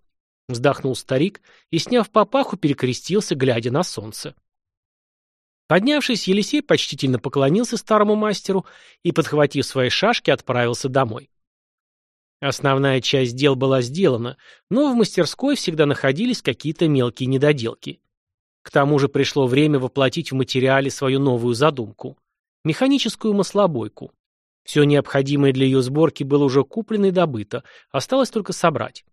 Вздохнул старик и, сняв папаху, перекрестился, глядя на солнце. Поднявшись, Елисей почтительно поклонился старому мастеру и, подхватив свои шашки, отправился домой. Основная часть дел была сделана, но в мастерской всегда находились какие-то мелкие недоделки. К тому же пришло время воплотить в материале свою новую задумку – механическую маслобойку. Все необходимое для ее сборки было уже куплено и добыто, осталось только собрать.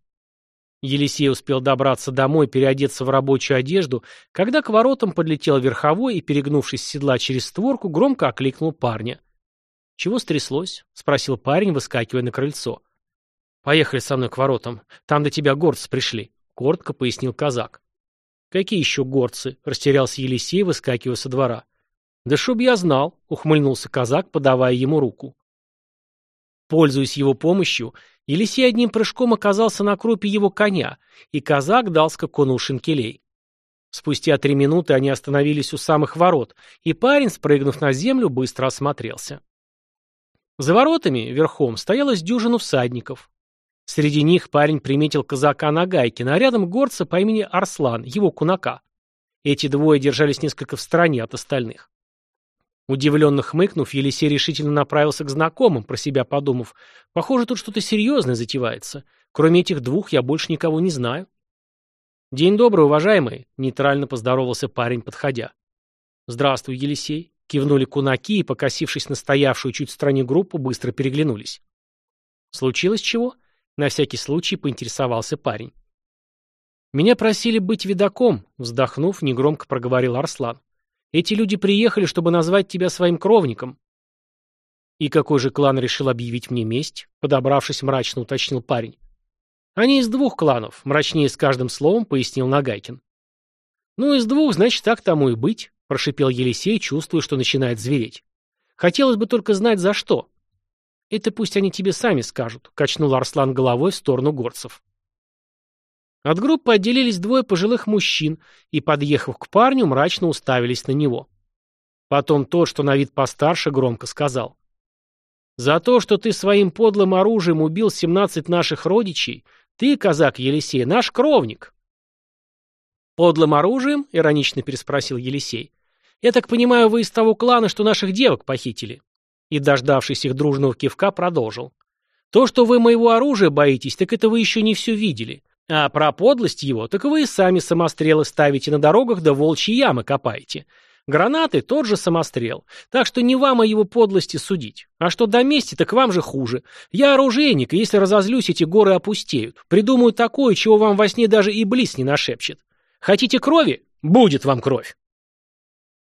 Елисей успел добраться домой, переодеться в рабочую одежду, когда к воротам подлетел верховой и, перегнувшись с седла через створку, громко окликнул парня. «Чего стряслось?» — спросил парень, выскакивая на крыльцо. «Поехали со мной к воротам. Там до тебя горцы пришли», — коротко пояснил казак. «Какие еще горцы?» — растерялся Елисей, выскакивая со двора. «Да чтоб я знал», — ухмыльнулся казак, подавая ему руку. Пользуясь его помощью, Елисей одним прыжком оказался на крупе его коня, и казак дал скакуну шинкелей. Спустя три минуты они остановились у самых ворот, и парень, спрыгнув на землю, быстро осмотрелся. За воротами, верхом, стоялось дюжину всадников. Среди них парень приметил казака на гайке, а рядом горца по имени Арслан, его кунака. Эти двое держались несколько в стороне от остальных. Удивленно хмыкнув, Елисей решительно направился к знакомым, про себя подумав. Похоже, тут что-то серьезное затевается. Кроме этих двух я больше никого не знаю. «День добрый, уважаемый!» — нейтрально поздоровался парень, подходя. «Здравствуй, Елисей!» — кивнули кунаки и, покосившись на стоявшую чуть в стороне группу, быстро переглянулись. «Случилось чего?» — на всякий случай поинтересовался парень. «Меня просили быть видаком», — вздохнув, негромко проговорил Арслан. Эти люди приехали, чтобы назвать тебя своим кровником. И какой же клан решил объявить мне месть? Подобравшись, мрачно уточнил парень. Они из двух кланов, мрачнее с каждым словом пояснил Нагайкин. Ну, из двух, значит, так тому и быть, прошипел Елисей, чувствуя, что начинает звереть. Хотелось бы только знать, за что. Это пусть они тебе сами скажут, качнул Арслан головой в сторону горцев. От группы отделились двое пожилых мужчин и, подъехав к парню, мрачно уставились на него. Потом тот, что на вид постарше, громко сказал. «За то, что ты своим подлым оружием убил семнадцать наших родичей, ты, казак Елисей, наш кровник». «Подлым оружием?» — иронично переспросил Елисей. «Я так понимаю, вы из того клана, что наших девок похитили?» И, дождавшись их дружного кивка, продолжил. «То, что вы моего оружия боитесь, так это вы еще не все видели. А про подлость его, так вы и сами самострелы ставите на дорогах да волчьи ямы копаете. Гранаты – тот же самострел. Так что не вам о его подлости судить. А что до мести, так вам же хуже. Я оружейник, и если разозлюсь, эти горы опустеют. Придумаю такое, чего вам во сне даже и близ не нашепчет. Хотите крови? Будет вам кровь.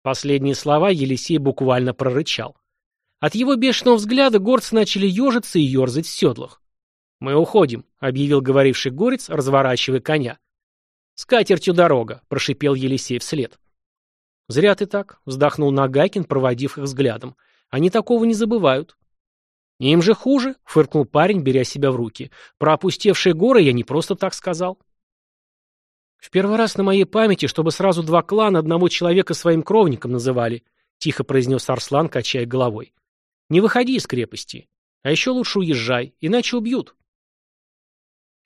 Последние слова Елисей буквально прорычал. От его бешеного взгляда горцы начали ежиться и ерзать в седлах. «Мы уходим», — объявил говоривший горец, разворачивая коня. «С катертью дорога», — прошипел Елисей вслед. «Зря ты так», — вздохнул Нагайкин, проводив их взглядом. «Они такого не забывают». «Им же хуже», — фыркнул парень, беря себя в руки. «Про опустевшие горы я не просто так сказал». «В первый раз на моей памяти, чтобы сразу два клана одного человека своим кровником называли», — тихо произнес Арслан, качая головой. «Не выходи из крепости. А еще лучше уезжай, иначе убьют».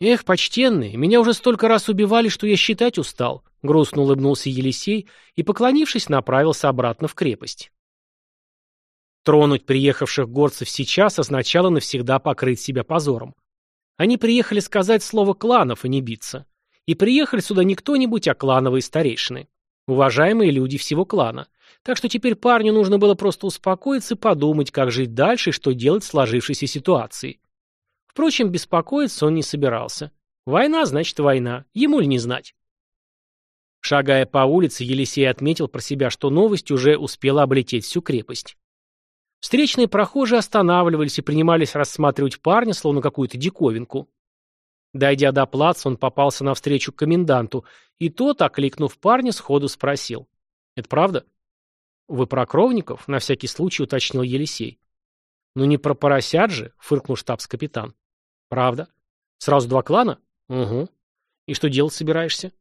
«Эх, почтенные, меня уже столько раз убивали, что я считать устал», — грустно улыбнулся Елисей и, поклонившись, направился обратно в крепость. Тронуть приехавших горцев сейчас означало навсегда покрыть себя позором. Они приехали сказать слово кланов, а не биться. И приехали сюда не кто-нибудь, а клановые старейшины. Уважаемые люди всего клана. Так что теперь парню нужно было просто успокоиться и подумать, как жить дальше и что делать в сложившейся ситуации. Впрочем, беспокоиться он не собирался. Война значит война, ему ли не знать. Шагая по улице, Елисей отметил про себя, что новость уже успела облететь всю крепость. Встречные прохожие останавливались и принимались рассматривать парня, словно какую-то диковинку. Дойдя до плаца, он попался навстречу коменданту, и тот, окликнув парня, сходу спросил. «Это правда?» «Вы про кровников?» — на всякий случай уточнил Елисей. «Ну не про поросят же», — фыркнул штабс-капитан. Правда? Сразу два клана? Угу. И что делать собираешься?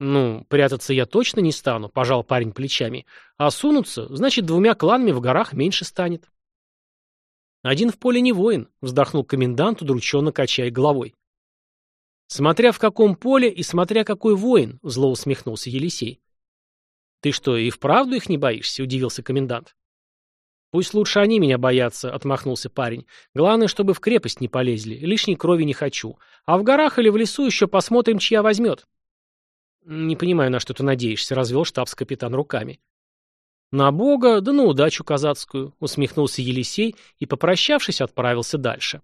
Ну, прятаться я точно не стану, пожал парень плечами. А сунуться, значит, двумя кланами в горах меньше станет. Один в поле не воин, вздохнул комендант, удрученно качая головой. Смотря в каком поле и смотря какой воин, зло усмехнулся Елисей. Ты что, и вправду их не боишься? удивился комендант. «Пусть лучше они меня боятся», — отмахнулся парень. «Главное, чтобы в крепость не полезли. Лишней крови не хочу. А в горах или в лесу еще посмотрим, чья возьмет». «Не понимаю, на что ты надеешься», — развел штабс-капитан руками. «На бога, да на удачу казацкую», — усмехнулся Елисей и, попрощавшись, отправился дальше.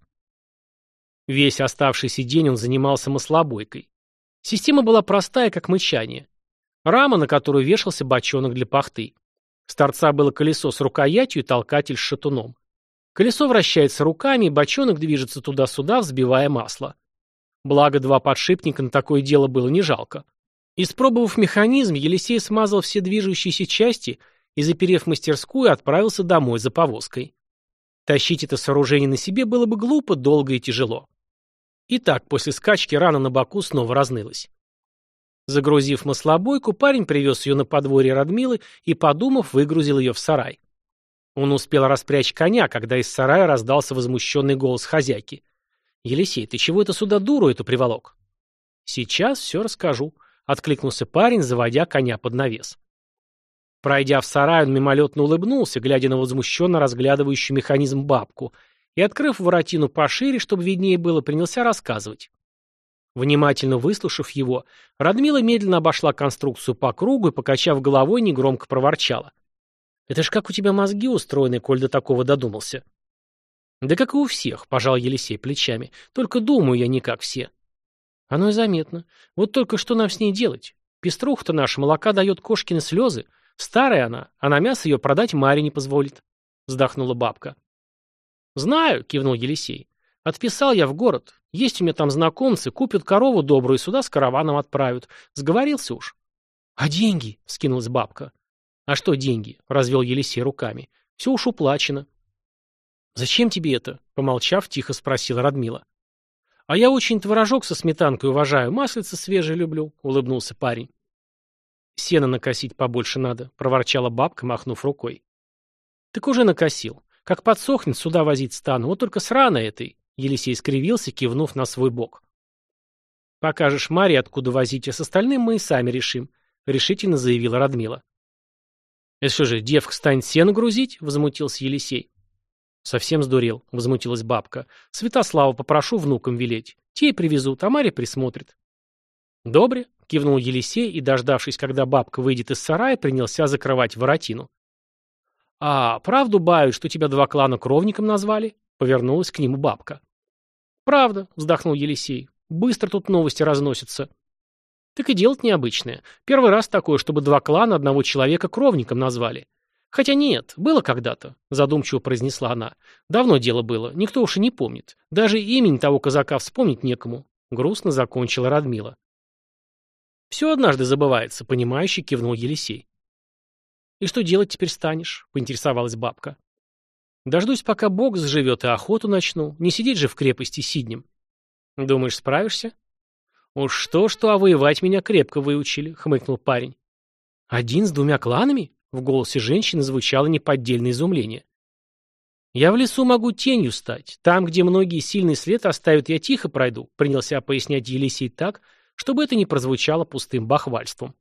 Весь оставшийся день он занимался маслобойкой. Система была простая, как мычание. Рама, на которую вешался бочонок для пахты. С торца было колесо с рукоятью и толкатель с шатуном. Колесо вращается руками, и бочонок движется туда-сюда, взбивая масло. Благо, два подшипника на такое дело было не жалко. Испробовав механизм, Елисей смазал все движущиеся части и, заперев мастерскую, отправился домой за повозкой. Тащить это сооружение на себе было бы глупо, долго и тяжело. Итак, после скачки рана на боку снова разнылась. Загрузив маслобойку, парень привез ее на подворье Радмилы и, подумав, выгрузил ее в сарай. Он успел распрячь коня, когда из сарая раздался возмущенный голос хозяйки. «Елисей, ты чего это сюда дуру эту приволок?» «Сейчас все расскажу», — откликнулся парень, заводя коня под навес. Пройдя в сарай, он мимолетно улыбнулся, глядя на возмущенно разглядывающую механизм бабку, и, открыв воротину пошире, чтобы виднее было, принялся рассказывать. Внимательно выслушав его, Радмила медленно обошла конструкцию по кругу и, покачав головой, негромко проворчала. «Это ж как у тебя мозги устроены, коль до такого додумался?» «Да как и у всех», — пожал Елисей плечами. «Только думаю я не как все». «Оно и заметно. Вот только что нам с ней делать? Пеструха-то наша молока дает кошкины слезы. Старая она, а на мясо ее продать Маре не позволит», — вздохнула бабка. «Знаю», — кивнул Елисей. «Отписал я в город. Есть у меня там знакомцы, купят корову добрую и сюда с караваном отправят. Сговорился уж. — А деньги? — скинулась бабка. — А что деньги? — развел Елисей руками. — Все уж уплачено. — Зачем тебе это? — помолчав, тихо спросила Радмила. — А я очень творожок со сметанкой уважаю, маслица свежее люблю, — улыбнулся парень. — Сено накосить побольше надо, — проворчала бабка, махнув рукой. — Так уже накосил. Как подсохнет, сюда возить стану, вот только срано этой. Елисей скривился, кивнув на свой бок. «Покажешь Маре, откуда возить, а с остальным мы и сами решим», — решительно заявила Радмила. «Это что же, девка станет сено грузить?» — возмутился Елисей. «Совсем сдурел», — возмутилась бабка. «Святослава попрошу внукам велеть. Те и привезут, а Марья присмотрит». Добре, кивнул Елисей и, дождавшись, когда бабка выйдет из сарая, принялся закрывать воротину. «А правду бают, что тебя два клана кровником назвали?» — повернулась к нему бабка. «Правда», — вздохнул Елисей. «Быстро тут новости разносятся». «Так и делать необычное. Первый раз такое, чтобы два клана одного человека кровником назвали. Хотя нет, было когда-то», — задумчиво произнесла она. «Давно дело было, никто уж и не помнит. Даже имени того казака вспомнить некому», — грустно закончила Радмила. «Все однажды забывается», — понимающе кивнул Елисей. «И что делать теперь станешь?» — поинтересовалась бабка. «Дождусь, пока Бог заживет, и охоту начну. Не сидеть же в крепости сиднем». «Думаешь, справишься?» «Уж что-что, а воевать меня крепко выучили», — хмыкнул парень. «Один с двумя кланами?» — в голосе женщины звучало неподдельное изумление. «Я в лесу могу тенью стать. Там, где многие сильный след оставят, я тихо пройду», — принялся пояснять Елисей так, чтобы это не прозвучало пустым бахвальством.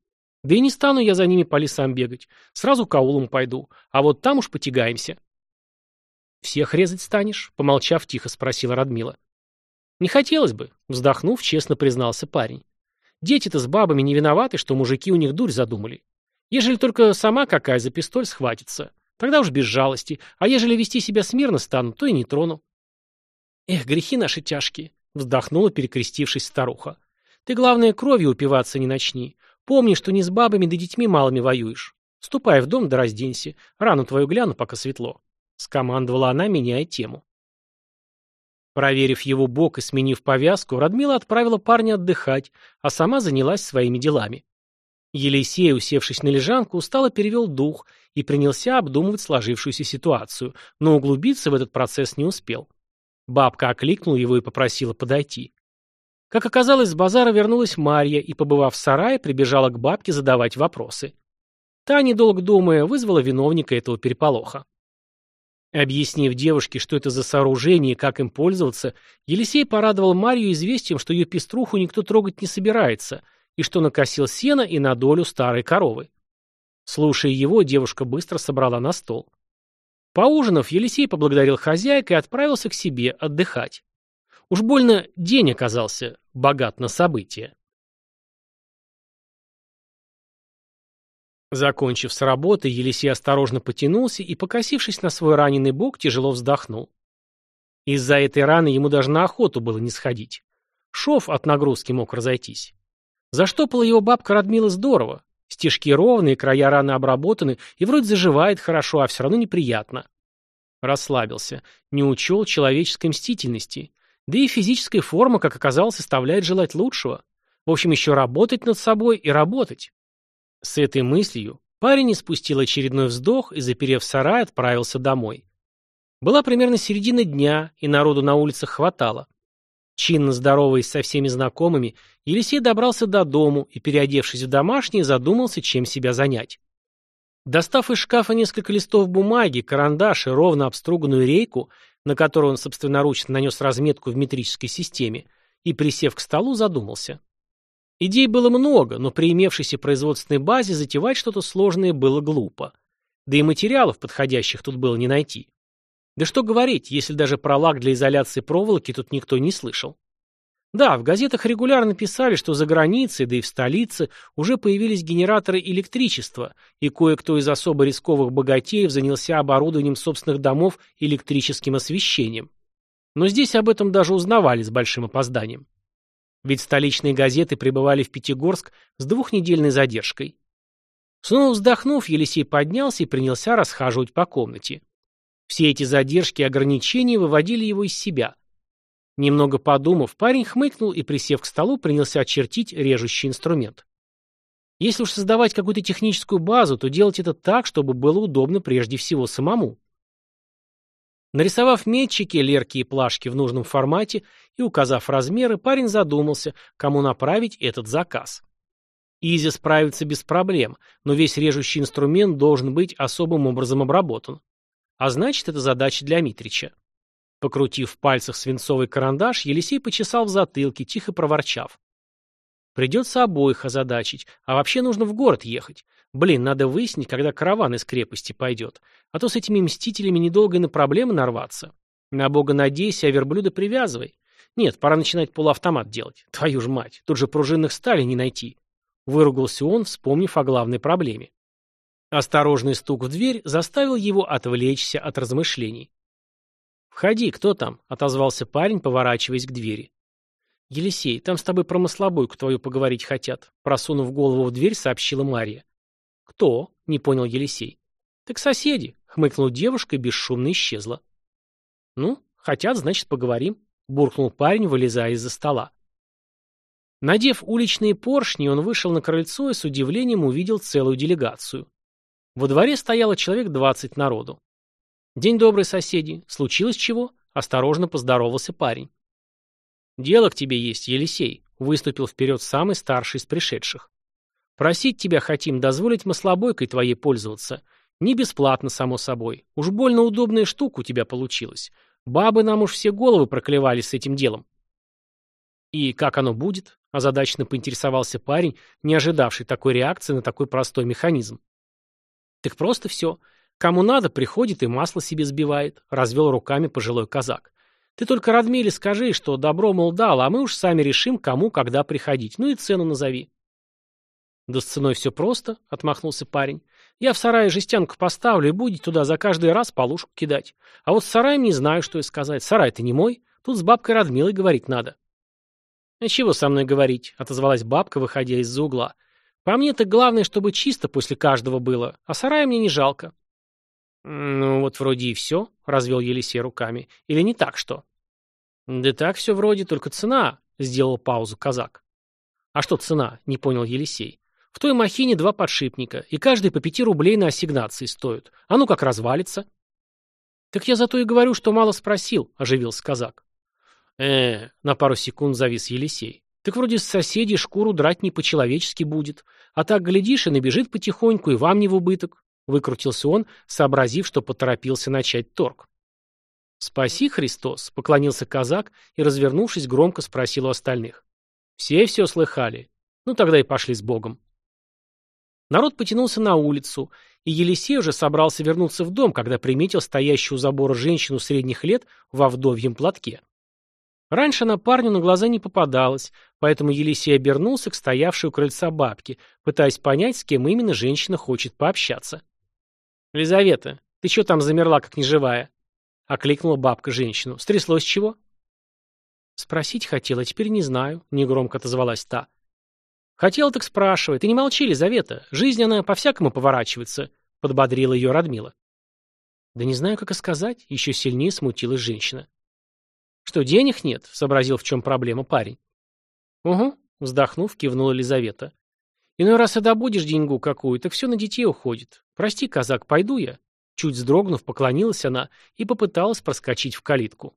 Да и не стану я за ними по лесам бегать. Сразу к аулам пойду. А вот там уж потягаемся. «Всех резать станешь?» — помолчав, тихо спросила Радмила. «Не хотелось бы», — вздохнув, честно признался парень. «Дети-то с бабами не виноваты, что мужики у них дурь задумали. Ежели только сама какая за пистоль схватится, тогда уж без жалости, а ежели вести себя смирно стану, то и не трону». «Эх, грехи наши тяжкие», — вздохнула, перекрестившись старуха. Ты, главное, кровью упиваться не начни. Помни, что не с бабами да детьми малыми воюешь. Ступай в дом да разденься. Рану твою гляну, пока светло. Скомандовала она, меняя тему. Проверив его бок и сменив повязку, Радмила отправила парня отдыхать, а сама занялась своими делами. Елисей, усевшись на лежанку, устало перевел дух и принялся обдумывать сложившуюся ситуацию, но углубиться в этот процесс не успел. Бабка окликнула его и попросила подойти. Как оказалось, с базара вернулась Марья и, побывав в сарае, прибежала к бабке задавать вопросы. Та, недолго думая, вызвала виновника этого переполоха. Объяснив девушке, что это за сооружение и как им пользоваться, Елисей порадовал Марью известием, что ее пеструху никто трогать не собирается, и что накосил сено и на долю старой коровы. Слушая его, девушка быстро собрала на стол. Поужинав, Елисей поблагодарил хозяйку и отправился к себе отдыхать. Уж больно день оказался богат на события. Закончив с работы, Елисей осторожно потянулся и, покосившись на свой раненый бок, тяжело вздохнул. Из-за этой раны ему даже на охоту было не сходить. Шов от нагрузки мог разойтись. Заштопала его бабка Радмила здорово. Стежки ровные, края раны обработаны, и вроде заживает хорошо, а все равно неприятно. Расслабился. Не учел человеческой мстительности. Да и физическая форма, как оказалось, оставляет желать лучшего. В общем, еще работать над собой и работать. С этой мыслью парень испустил очередной вздох и, заперев сарай, отправился домой. Была примерно середина дня, и народу на улицах хватало. Чинно здороваясь со всеми знакомыми, Елисей добрался до дому и, переодевшись в домашнее, задумался, чем себя занять. Достав из шкафа несколько листов бумаги, карандаш и ровно обструганную рейку, на которую он собственноручно нанес разметку в метрической системе, и, присев к столу, задумался. Идей было много, но при имевшейся производственной базе затевать что-то сложное было глупо. Да и материалов подходящих тут было не найти. Да что говорить, если даже про лак для изоляции проволоки тут никто не слышал. Да, в газетах регулярно писали, что за границей, да и в столице, уже появились генераторы электричества, и кое-кто из особо рисковых богатеев занялся оборудованием собственных домов электрическим освещением. Но здесь об этом даже узнавали с большим опозданием. Ведь столичные газеты прибывали в Пятигорск с двухнедельной задержкой. Снова вздохнув, Елисей поднялся и принялся расхаживать по комнате. Все эти задержки и ограничения выводили его из себя – Немного подумав, парень хмыкнул и, присев к столу, принялся очертить режущий инструмент. Если уж создавать какую-то техническую базу, то делать это так, чтобы было удобно прежде всего самому. Нарисовав метчики, лерки и плашки в нужном формате и указав размеры, парень задумался, кому направить этот заказ. Изи справится без проблем, но весь режущий инструмент должен быть особым образом обработан. А значит, это задача для Митрича. Покрутив в пальцах свинцовый карандаш, Елисей почесал в затылке, тихо проворчав. Придется обоих озадачить, а вообще нужно в город ехать. Блин, надо выяснить, когда караван из крепости пойдет. А то с этими мстителями недолго и на проблемы нарваться. На бога надейся, а верблюда привязывай. Нет, пора начинать полуавтомат делать. Твою ж мать, тут же пружинных стали не найти. Выругался он, вспомнив о главной проблеме. Осторожный стук в дверь заставил его отвлечься от размышлений. «Входи, кто там?» — отозвался парень, поворачиваясь к двери. «Елисей, там с тобой про маслобойку твою поговорить хотят», — просунув голову в дверь, сообщила Мария. «Кто?» — не понял Елисей. «Так соседи», — хмыкнула девушка и бесшумно исчезла. «Ну, хотят, значит, поговорим», — буркнул парень, вылезая из-за стола. Надев уличные поршни, он вышел на крыльцо и с удивлением увидел целую делегацию. Во дворе стояло человек двадцать народу. «День добрый, соседи. Случилось чего?» — осторожно поздоровался парень. «Дело к тебе есть, Елисей», — выступил вперед самый старший из пришедших. «Просить тебя хотим дозволить маслобойкой твоей пользоваться. Не бесплатно, само собой. Уж больно удобная штука у тебя получилась. Бабы нам уж все головы проклевали с этим делом. И как оно будет? Озадаченно поинтересовался парень, не ожидавший такой реакции на такой простой механизм. Так просто все. Кому надо, приходит и масло себе сбивает, развел руками пожилой казак. Ты только Радмиле скажи, что добро, мол, дал, а мы уж сами решим, кому, когда приходить. Ну и цену назови. Да с ценой все просто, отмахнулся парень. Я в сарае жестянку поставлю и будете туда за каждый раз полушку кидать. А вот с сараем не знаю, что и сказать. Сарай-то не мой. Тут с бабкой Радмилой говорить надо. «А чего со мной говорить?» — отозвалась бабка, выходя из-за угла. «По мне-то главное, чтобы чисто после каждого было, а сарая мне не жалко». «Ну, вот вроде и все», — развел Елисей руками. «Или не так что?» «Да так все вроде, только цена», — сделал паузу казак. «А что цена?» — не понял Елисей. В той махине два подшипника, и каждый по пяти рублей на ассигнации стоят. А ну как развалится. Так я зато и говорю, что мало спросил, оживился казак. э на пару секунд завис Елисей. Так вроде с соседей шкуру драть не по-человечески будет. А так, глядишь, и набежит потихоньку, и вам не в убыток. Выкрутился он, сообразив, что поторопился начать торг. «Спаси, Христос!» — поклонился казак и, развернувшись, громко спросил у остальных. «Все все слыхали? Ну тогда и пошли с Богом». Народ потянулся на улицу, и Елисей уже собрался вернуться в дом, когда приметил стоящую у забора женщину средних лет во вдовьем платке. Раньше на парню на глаза не попадалось, поэтому Елисей обернулся к стоявшей у крыльца бабке, пытаясь понять, с кем именно женщина хочет пообщаться. «Лизавета, ты что там замерла, как неживая?» — окликнула бабка женщину. «Стряслось чего?» «Спросить хотела, теперь не знаю», — негромко отозвалась та. «Хотел, так спрашивай. Ты не молчи, Лизавета. Жизнь, она по-всякому поворачивается», — подбодрила ее Радмила. «Да не знаю, как и сказать», — еще сильнее смутилась женщина. «Что, денег нет?» — сообразил, в чем проблема парень. «Угу», — вздохнув, кивнула Лизавета. «Иной раз и добудешь деньгу какую, так все на детей уходит. Прости, казак, пойду я». Чуть вздрогнув, поклонилась она и попыталась проскочить в калитку.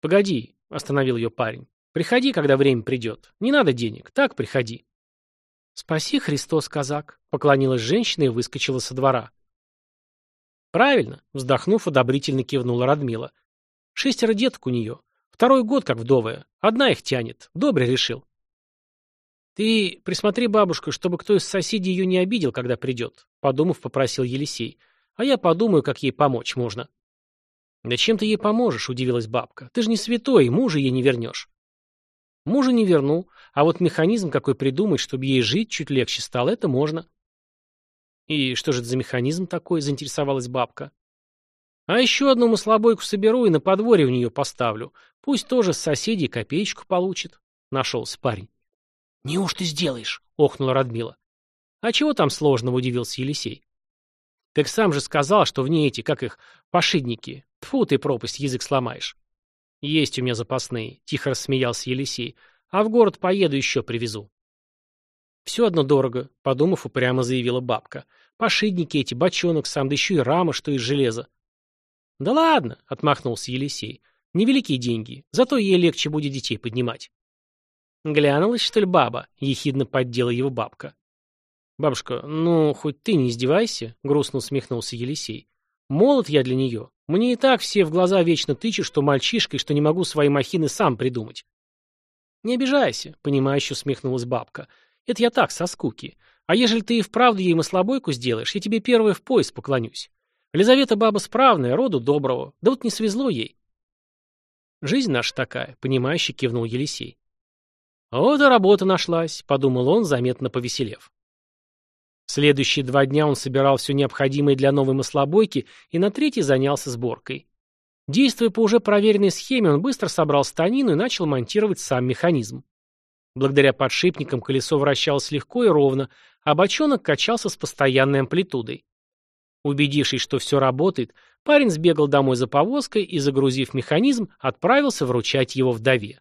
«Погоди», — остановил ее парень. Приходи, когда время придет. Не надо денег, так приходи. Спаси, Христос, казак, поклонилась женщина и выскочила со двора. Правильно, вздохнув, одобрительно кивнула Радмила. Шестеро деток у нее. Второй год как вдовая. Одна их тянет. Добре решил. Ты присмотри бабушку, чтобы кто из соседей ее не обидел, когда придет, подумав, попросил Елисей. А я подумаю, как ей помочь можно. Да чем ты ей поможешь, удивилась бабка. Ты же не святой, мужа ей не вернешь. Мужа не верну, а вот механизм какой придумать, чтобы ей жить чуть легче стало, это можно. И что же это за механизм такой, заинтересовалась бабка. А еще одну маслобойку соберу и на подворье в нее поставлю. Пусть тоже с соседей копеечку получит. Нашелся парень. Неужто сделаешь? Охнула Радмила. А чего там сложного, удивился Елисей. Так сам же сказал, что в ней эти, как их, пошидники. Тфу ты пропасть, язык сломаешь. «Есть у меня запасные», — тихо рассмеялся Елисей. «А в город поеду еще привезу». «Все одно дорого», — подумав, упрямо заявила бабка. «Пошидники эти, бочонок сам, да еще и рама, что из железа». «Да ладно», — отмахнулся Елисей. «Невеликие деньги, зато ей легче будет детей поднимать». «Глянулась, что ли, баба?» — ехидно поддела его бабка. «Бабушка, ну, хоть ты не издевайся», — грустно усмехнулся Елисей. «Молод я для нее. Мне и так все в глаза вечно тычут, что мальчишка и что не могу свои махины сам придумать. Не обижайся, понимающе усмехнулась бабка. Это я так, со скуки. А ежели ты и вправду ей маслобойку сделаешь, я тебе первая в пояс поклонюсь. Елизавета баба справная, роду доброго. Да вот не свезло ей. Жизнь наша такая, понимающе кивнул Елисей. Вот и работа нашлась, подумал он, заметно повеселев. Следующие два дня он собирал все необходимое для новой маслобойки и на третий занялся сборкой. Действуя по уже проверенной схеме, он быстро собрал станину и начал монтировать сам механизм. Благодаря подшипникам колесо вращалось легко и ровно, а бочонок качался с постоянной амплитудой. Убедившись, что все работает, парень сбегал домой за повозкой и, загрузив механизм, отправился вручать его вдове.